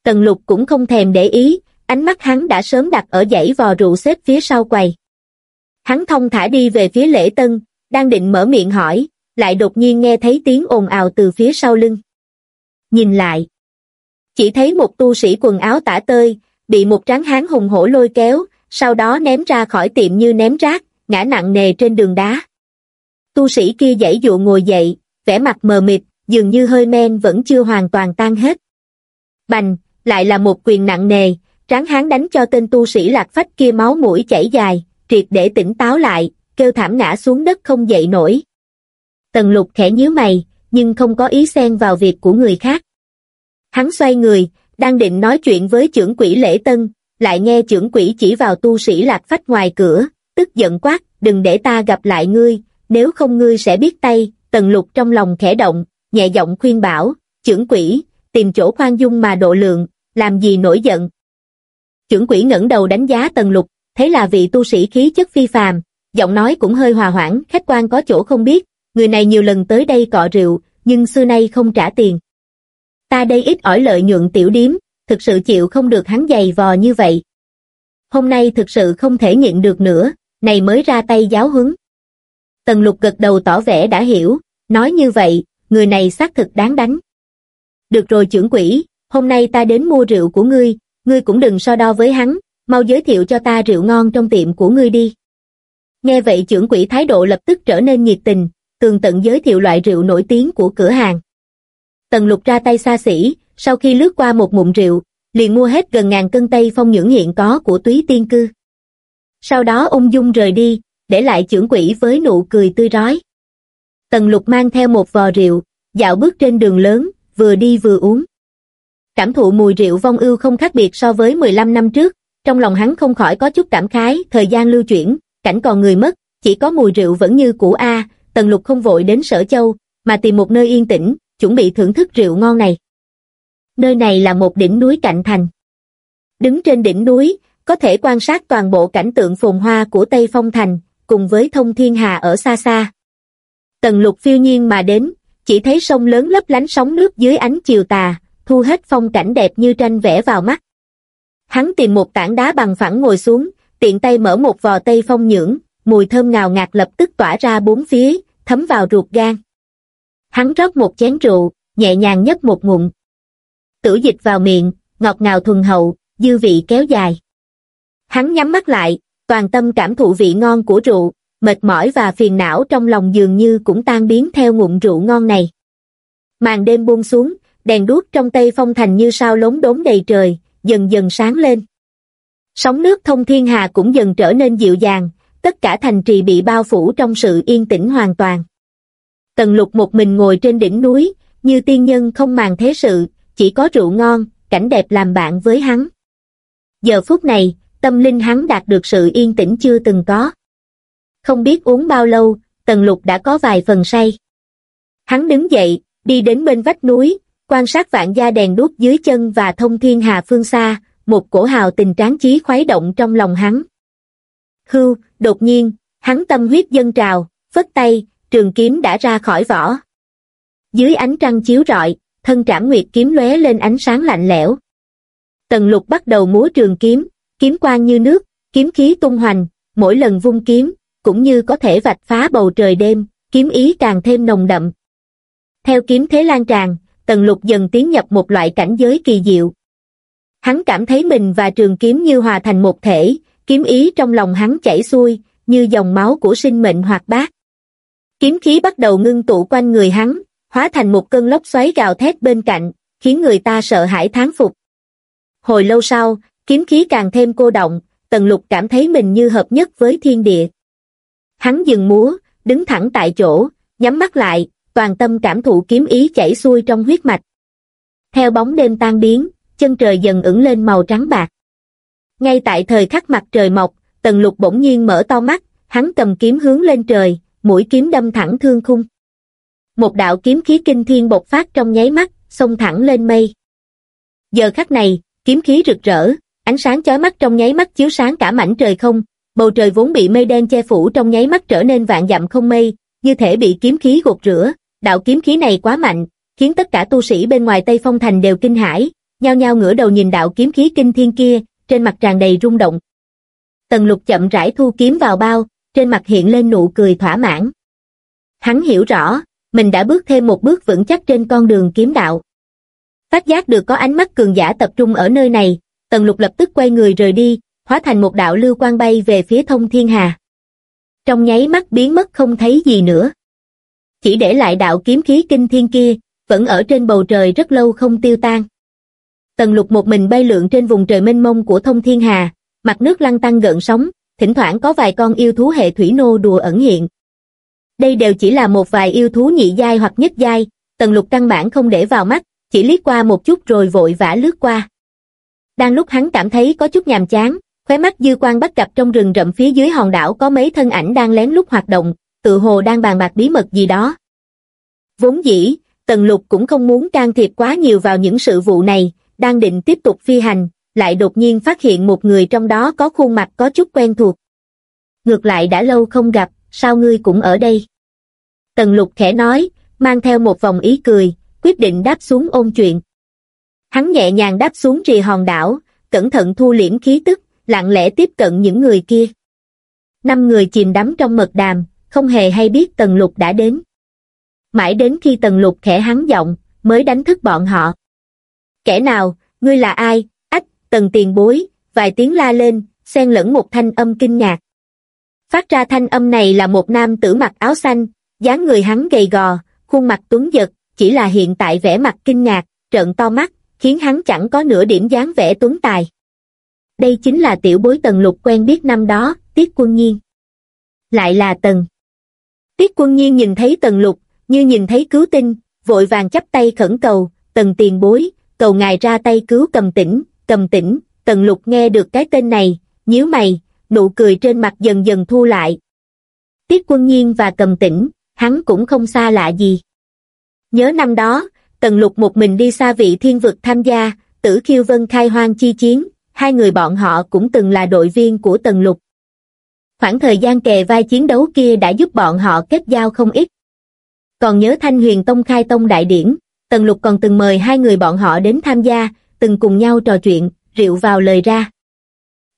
S1: Tần lục cũng không thèm để ý, ánh mắt hắn đã sớm đặt ở dãy vò rượu xếp phía sau quầy. Hắn thông thả đi về phía lễ tân, đang định mở miệng hỏi, lại đột nhiên nghe thấy tiếng ồn ào từ phía sau lưng. Nhìn lại, chỉ thấy một tu sĩ quần áo tả tơi, bị một tráng hán hùng hổ lôi kéo, sau đó ném ra khỏi tiệm như ném rác, ngã nặng nề trên đường đá. Tu sĩ kia dãy dụ ngồi dậy, vẻ mặt mờ mịt, dường như hơi men vẫn chưa hoàn toàn tan hết. Bành, lại là một quyền nặng nề, tráng hán đánh cho tên tu sĩ lạc phách kia máu mũi chảy dài, triệt để tỉnh táo lại, kêu thảm ngã xuống đất không dậy nổi. Tần lục khẽ nhíu mày, nhưng không có ý xen vào việc của người khác. Hắn xoay người, đang định nói chuyện với trưởng quỷ lễ tân, lại nghe trưởng quỷ chỉ vào tu sĩ lạc phách ngoài cửa, tức giận quát, đừng để ta gặp lại ngươi, nếu không ngươi sẽ biết tay, tần lục trong lòng khẽ động, nhẹ giọng khuyên bảo, trưởng quỷ, tìm chỗ khoan dung mà độ lượng, làm gì nổi giận. Trưởng quỷ ngẩng đầu đánh giá tần lục, thấy là vị tu sĩ khí chất phi phàm, giọng nói cũng hơi hòa hoãn, khách quan có chỗ không biết, người này nhiều lần tới đây cọ rượu, nhưng xưa nay không trả tiền. Ta đây ít ỏi lợi nhuận tiểu điếm, thực sự chịu không được hắn giày vò như vậy. Hôm nay thực sự không thể nhịn được nữa, này mới ra tay giáo huấn. Tần lục gật đầu tỏ vẻ đã hiểu, nói như vậy, người này xác thực đáng đánh. Được rồi trưởng quỷ, hôm nay ta đến mua rượu của ngươi, ngươi cũng đừng so đo với hắn, mau giới thiệu cho ta rượu ngon trong tiệm của ngươi đi. Nghe vậy trưởng quỷ thái độ lập tức trở nên nhiệt tình, tường tận giới thiệu loại rượu nổi tiếng của cửa hàng. Tần lục ra tay xa xỉ, sau khi lướt qua một mụn rượu, liền mua hết gần ngàn cân tây phong nhưỡng hiện có của túy tiên cư. Sau đó ung dung rời đi, để lại trưởng quỷ với nụ cười tươi rói. Tần lục mang theo một vò rượu, dạo bước trên đường lớn, vừa đi vừa uống. Cảm thụ mùi rượu vong ưu không khác biệt so với 15 năm trước, trong lòng hắn không khỏi có chút cảm khái, thời gian lưu chuyển, cảnh còn người mất, chỉ có mùi rượu vẫn như cũ A, Tần Lục không vội đến Sở Châu, mà tìm một nơi yên tĩnh, chuẩn bị thưởng thức rượu ngon này. Nơi này là một đỉnh núi cạnh thành. Đứng trên đỉnh núi, có thể quan sát toàn bộ cảnh tượng phồn hoa của Tây Phong Thành, cùng với thông thiên hà ở xa xa. Tần lục phiêu nhiên mà đến, chỉ thấy sông lớn lấp lánh sóng nước dưới ánh chiều tà, thu hết phong cảnh đẹp như tranh vẽ vào mắt. Hắn tìm một tảng đá bằng phẳng ngồi xuống, tiện tay mở một vò tây phong nhưỡng, mùi thơm ngào ngạt lập tức tỏa ra bốn phía, thấm vào ruột gan. Hắn rót một chén rượu, nhẹ nhàng nhấp một ngụm. Tử dịch vào miệng, ngọt ngào thuần hậu, dư vị kéo dài. Hắn nhắm mắt lại, toàn tâm cảm thụ vị ngon của rượu, mệt mỏi và phiền não trong lòng dường như cũng tan biến theo ngụm rượu ngon này. Màn đêm buông xuống, đèn đuốc trong tây phong thành như sao lốn đốm đầy trời, dần dần sáng lên. Sóng nước thông thiên hà cũng dần trở nên dịu dàng, tất cả thành trì bị bao phủ trong sự yên tĩnh hoàn toàn. Tần lục một mình ngồi trên đỉnh núi, như tiên nhân không màng thế sự, chỉ có rượu ngon, cảnh đẹp làm bạn với hắn. Giờ phút này, tâm linh hắn đạt được sự yên tĩnh chưa từng có. Không biết uống bao lâu, tần lục đã có vài phần say. Hắn đứng dậy, đi đến bên vách núi, quan sát vạn gia đèn đuốc dưới chân và thông thiên hà phương xa, một cổ hào tình tráng chí khuấy động trong lòng hắn. Hưu, đột nhiên, hắn tâm huyết dân trào, phất tay, trường kiếm đã ra khỏi vỏ. Dưới ánh trăng chiếu rọi, thân trảm nguyệt kiếm lóe lên ánh sáng lạnh lẽo. Tần lục bắt đầu múa trường kiếm, kiếm quang như nước, kiếm khí tung hoành, mỗi lần vung kiếm, cũng như có thể vạch phá bầu trời đêm, kiếm ý càng thêm nồng đậm. Theo kiếm thế lan tràn, tần lục dần tiến nhập một loại cảnh giới kỳ diệu. Hắn cảm thấy mình và trường kiếm như hòa thành một thể, kiếm ý trong lòng hắn chảy xuôi, như dòng máu của sinh mệnh hoạt bát. Kiếm khí bắt đầu ngưng tụ quanh người hắn, hóa thành một cơn lốc xoáy gào thét bên cạnh, khiến người ta sợ hãi thán phục. Hồi lâu sau, kiếm khí càng thêm cô động, tần lục cảm thấy mình như hợp nhất với thiên địa. Hắn dừng múa, đứng thẳng tại chỗ, nhắm mắt lại, toàn tâm cảm thụ kiếm ý chảy xuôi trong huyết mạch. Theo bóng đêm tan biến, chân trời dần ửng lên màu trắng bạc. Ngay tại thời khắc mặt trời mọc, tần lục bỗng nhiên mở to mắt, hắn cầm kiếm hướng lên trời, mũi kiếm đâm thẳng thương khung. Một đạo kiếm khí kinh thiên bộc phát trong nháy mắt, xông thẳng lên mây. Giờ khắc này, kiếm khí rực rỡ, ánh sáng chói mắt trong nháy mắt chiếu sáng cả mảnh trời không, bầu trời vốn bị mây đen che phủ trong nháy mắt trở nên vạn dặm không mây, như thể bị kiếm khí gột rửa, đạo kiếm khí này quá mạnh, khiến tất cả tu sĩ bên ngoài Tây Phong Thành đều kinh hãi, nhao nhao ngửa đầu nhìn đạo kiếm khí kinh thiên kia, trên mặt tràn đầy rung động. Tần lục chậm rãi thu kiếm vào bao, trên mặt hiện lên nụ cười thỏa mãn. Hắn hiểu rõ, mình đã bước thêm một bước vững chắc trên con đường kiếm đạo. Phát giác được có ánh mắt cường giả tập trung ở nơi này, tần lục lập tức quay người rời đi, hóa thành một đạo lưu quang bay về phía thông thiên hà. Trong nháy mắt biến mất không thấy gì nữa. Chỉ để lại đạo kiếm khí kinh thiên kia, vẫn ở trên bầu trời rất lâu không tiêu tan. Tần lục một mình bay lượn trên vùng trời mênh mông của thông thiên hà, mặt nước lăn tăng gợn sóng, thỉnh thoảng có vài con yêu thú hệ thủy nô đùa ẩn hiện. Đây đều chỉ là một vài yêu thú nhị giai hoặc nhất giai, tần lục căn bản không để vào mắt, chỉ liếc qua một chút rồi vội vã lướt qua. Đang lúc hắn cảm thấy có chút nhàm chán, khóe mắt dư quan bắt gặp trong rừng rậm phía dưới hòn đảo có mấy thân ảnh đang lén lút hoạt động, tự hồ đang bàn bạc bí mật gì đó. Vốn dĩ, Tần Lục cũng không muốn can thiệp quá nhiều vào những sự vụ này, đang định tiếp tục phi hành, lại đột nhiên phát hiện một người trong đó có khuôn mặt có chút quen thuộc. Ngược lại đã lâu không gặp, sao ngươi cũng ở đây? Tần Lục khẽ nói, mang theo một vòng ý cười, quyết định đáp xuống ôn chuyện. Hắn nhẹ nhàng đáp xuống rìa hòn đảo, cẩn thận thu liễm khí tức, lặng lẽ tiếp cận những người kia. Năm người chìm đắm trong mật đàm, không hề hay biết Tần Lục đã đến. Mãi đến khi Tần Lục khẽ hắn giọng, mới đánh thức bọn họ. Kẻ nào, ngươi là ai, Tần tiền bối, vài tiếng la lên, xen lẫn một thanh âm kinh ngạc. Phát ra thanh âm này là một nam tử mặc áo xanh, dáng người hắn gầy gò, khuôn mặt tuấn giật, chỉ là hiện tại vẻ mặt kinh ngạc, trợn to mắt, khiến hắn chẳng có nửa điểm dáng vẻ tuấn tài. Đây chính là tiểu bối tần lục quen biết năm đó, Tiết Quân Nhiên. Lại là tần. Tiết Quân Nhiên nhìn thấy tần lục, như nhìn thấy cứu tinh, vội vàng chắp tay khẩn cầu, tần tiền bối, cầu ngài ra tay cứu cầm tỉnh, cầm tỉnh, tần lục nghe được cái tên này, nhíu mày, nụ cười trên mặt dần dần thu lại. Tiết Quân Nhiên và cầm tỉnh, hắn cũng không xa lạ gì. Nhớ năm đó, tần lục một mình đi xa vị thiên vực tham gia, tử khiêu vân khai hoang chi chiến, hai người bọn họ cũng từng là đội viên của Tần Lục. Khoảng thời gian kề vai chiến đấu kia đã giúp bọn họ kết giao không ít. Còn nhớ Thanh Huyền Tông khai tông đại điển, Tần Lục còn từng mời hai người bọn họ đến tham gia, từng cùng nhau trò chuyện, rượu vào lời ra.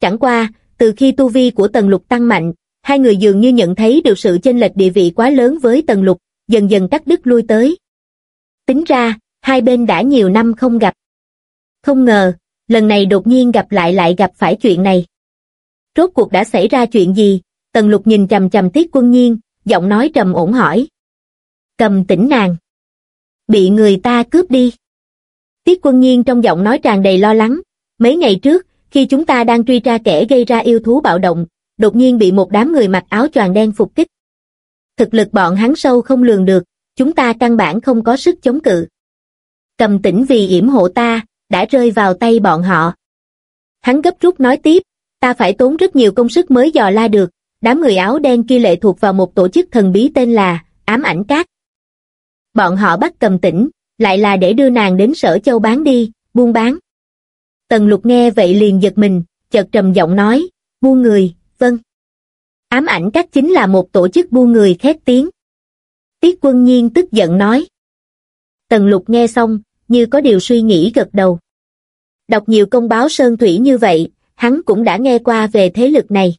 S1: Chẳng qua, từ khi tu vi của Tần Lục tăng mạnh, hai người dường như nhận thấy được sự chênh lệch địa vị quá lớn với Tần Lục, dần dần cắt đứt lui tới. Tính ra, hai bên đã nhiều năm không gặp. Không ngờ, lần này đột nhiên gặp lại lại gặp phải chuyện này. Rốt cuộc đã xảy ra chuyện gì? Tần lục nhìn chầm chầm tiết quân nhiên, giọng nói trầm ổn hỏi. Cầm tỉnh nàng. Bị người ta cướp đi. Tiết quân nhiên trong giọng nói tràn đầy lo lắng. Mấy ngày trước, khi chúng ta đang truy tra kẻ gây ra yêu thú bạo động, đột nhiên bị một đám người mặc áo choàng đen phục kích. Thực lực bọn hắn sâu không lường được, chúng ta căn bản không có sức chống cự. Cầm tĩnh vì yểm hộ ta, đã rơi vào tay bọn họ. Hắn gấp rút nói tiếp, ta phải tốn rất nhiều công sức mới dò la được, đám người áo đen kia lệ thuộc vào một tổ chức thần bí tên là ám ảnh cát. Bọn họ bắt cầm tĩnh, lại là để đưa nàng đến sở châu bán đi, buôn bán. Tần lục nghe vậy liền giật mình, chợt trầm giọng nói, buôn người, vâng. Ám ảnh các chính là một tổ chức buôn người khét tiếng. Tiết quân nhiên tức giận nói. Tần lục nghe xong, như có điều suy nghĩ gật đầu. Đọc nhiều công báo sơn thủy như vậy, hắn cũng đã nghe qua về thế lực này.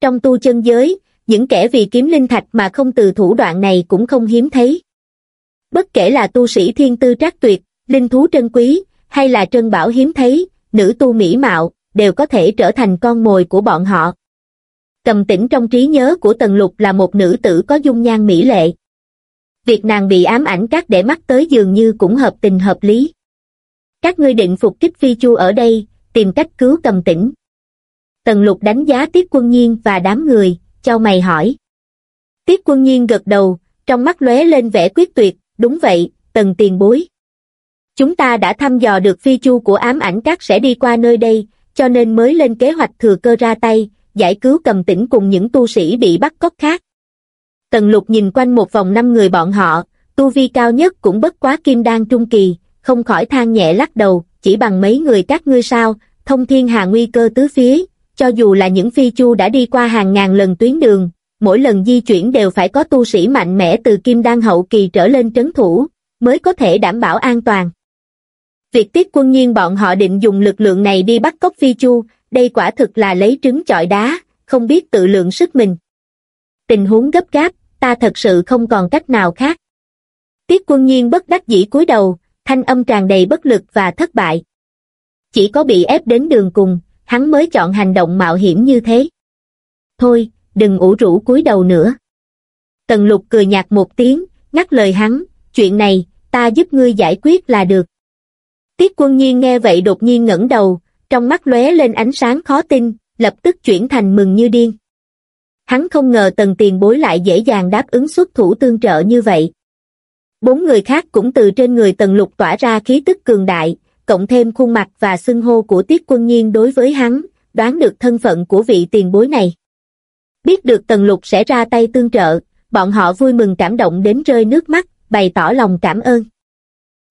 S1: Trong tu chân giới, những kẻ vì kiếm linh thạch mà không từ thủ đoạn này cũng không hiếm thấy. Bất kể là tu sĩ thiên tư trác tuyệt, linh thú trân quý, hay là trân bảo hiếm thấy, nữ tu mỹ mạo, đều có thể trở thành con mồi của bọn họ. Cầm tĩnh trong trí nhớ của Tần Lục là một nữ tử có dung nhan mỹ lệ. Việc nàng bị ám ảnh các để mắt tới dường như cũng hợp tình hợp lý. Các ngươi định phục kích phi chu ở đây, tìm cách cứu cầm tĩnh. Tần Lục đánh giá Tiết Quân Nhiên và đám người, cho mày hỏi. Tiết Quân Nhiên gật đầu, trong mắt lóe lên vẻ quyết tuyệt, đúng vậy, Tần tiền bối. Chúng ta đã thăm dò được phi chu của ám ảnh các sẽ đi qua nơi đây, cho nên mới lên kế hoạch thừa cơ ra tay, giải cứu cầm tỉnh cùng những tu sĩ bị bắt cóc khác. Tần lục nhìn quanh một vòng năm người bọn họ, tu vi cao nhất cũng bất quá kim đan trung kỳ, không khỏi than nhẹ lắc đầu, chỉ bằng mấy người các ngươi sao, thông thiên hà nguy cơ tứ phía, cho dù là những phi chu đã đi qua hàng ngàn lần tuyến đường, mỗi lần di chuyển đều phải có tu sĩ mạnh mẽ từ kim đan hậu kỳ trở lên trấn thủ, mới có thể đảm bảo an toàn. Việc tiết quân nhiên bọn họ định dùng lực lượng này đi bắt cóc phi chu, đây quả thực là lấy trứng chọi đá, không biết tự lượng sức mình. Tình huống gấp gáp, ta thật sự không còn cách nào khác. Tiết quân nhiên bất đắc dĩ cúi đầu, thanh âm tràn đầy bất lực và thất bại. Chỉ có bị ép đến đường cùng, hắn mới chọn hành động mạo hiểm như thế. Thôi, đừng ủ rũ cúi đầu nữa. Tần lục cười nhạt một tiếng, ngắt lời hắn, chuyện này, ta giúp ngươi giải quyết là được. Tiết quân nhiên nghe vậy đột nhiên ngẩng đầu, trong mắt lóe lên ánh sáng khó tin, lập tức chuyển thành mừng như điên. Hắn không ngờ tần tiền bối lại dễ dàng đáp ứng xuất thủ tương trợ như vậy. Bốn người khác cũng từ trên người tần lục tỏa ra khí tức cường đại, cộng thêm khuôn mặt và xưng hô của tiết quân nhiên đối với hắn, đoán được thân phận của vị tiền bối này. Biết được tần lục sẽ ra tay tương trợ, bọn họ vui mừng cảm động đến rơi nước mắt, bày tỏ lòng cảm ơn.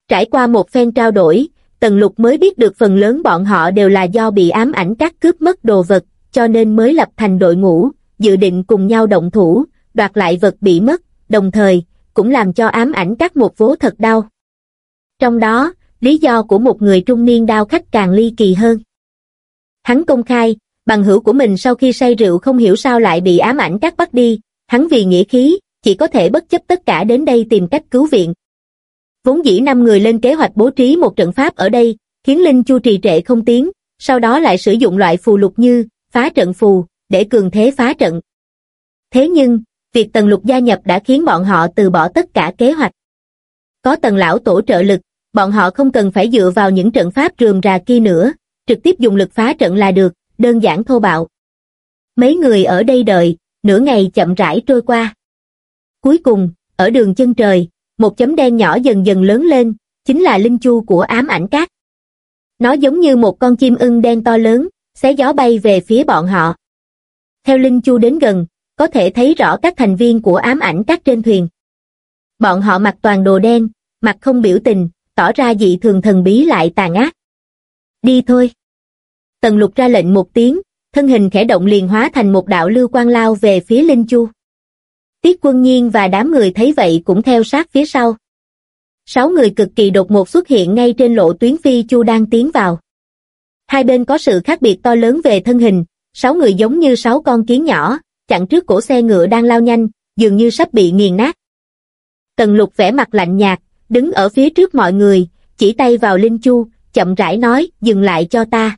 S1: Trải qua một phen trao đổi, Tần Lục mới biết được phần lớn bọn họ đều là do bị ám ảnh các cướp mất đồ vật, cho nên mới lập thành đội ngũ, dự định cùng nhau động thủ, đoạt lại vật bị mất, đồng thời, cũng làm cho ám ảnh các một vố thật đau. Trong đó, lý do của một người trung niên đao khách càng ly kỳ hơn. Hắn công khai, bằng hữu của mình sau khi say rượu không hiểu sao lại bị ám ảnh các bắt đi, hắn vì nghĩa khí, chỉ có thể bất chấp tất cả đến đây tìm cách cứu viện, Vốn dĩ năm người lên kế hoạch bố trí một trận pháp ở đây, khiến Linh Chu trì trệ không tiến, sau đó lại sử dụng loại phù lục như phá trận phù, để cường thế phá trận. Thế nhưng, việc tần lục gia nhập đã khiến bọn họ từ bỏ tất cả kế hoạch. Có tần lão tổ trợ lực, bọn họ không cần phải dựa vào những trận pháp rườm rà kia nữa, trực tiếp dùng lực phá trận là được, đơn giản thô bạo. Mấy người ở đây đợi, nửa ngày chậm rãi trôi qua. Cuối cùng, ở đường chân trời, một chấm đen nhỏ dần dần lớn lên, chính là linh chu của ám ảnh cát. Nó giống như một con chim ưng đen to lớn, xé gió bay về phía bọn họ. Theo linh chu đến gần, có thể thấy rõ các thành viên của ám ảnh cát trên thuyền. Bọn họ mặc toàn đồ đen, mặt không biểu tình, tỏ ra dị thường thần bí lại tàn ác. Đi thôi. Tần lục ra lệnh một tiếng, thân hình khẽ động liền hóa thành một đạo lưu quang lao về phía Linh Chu. Tiết quân nhiên và đám người thấy vậy cũng theo sát phía sau. Sáu người cực kỳ đột ngột xuất hiện ngay trên lộ tuyến phi chu đang tiến vào. Hai bên có sự khác biệt to lớn về thân hình, sáu người giống như sáu con kiến nhỏ, chặn trước cổ xe ngựa đang lao nhanh, dường như sắp bị nghiền nát. Tần lục vẻ mặt lạnh nhạt, đứng ở phía trước mọi người, chỉ tay vào Linh Chu, chậm rãi nói, dừng lại cho ta.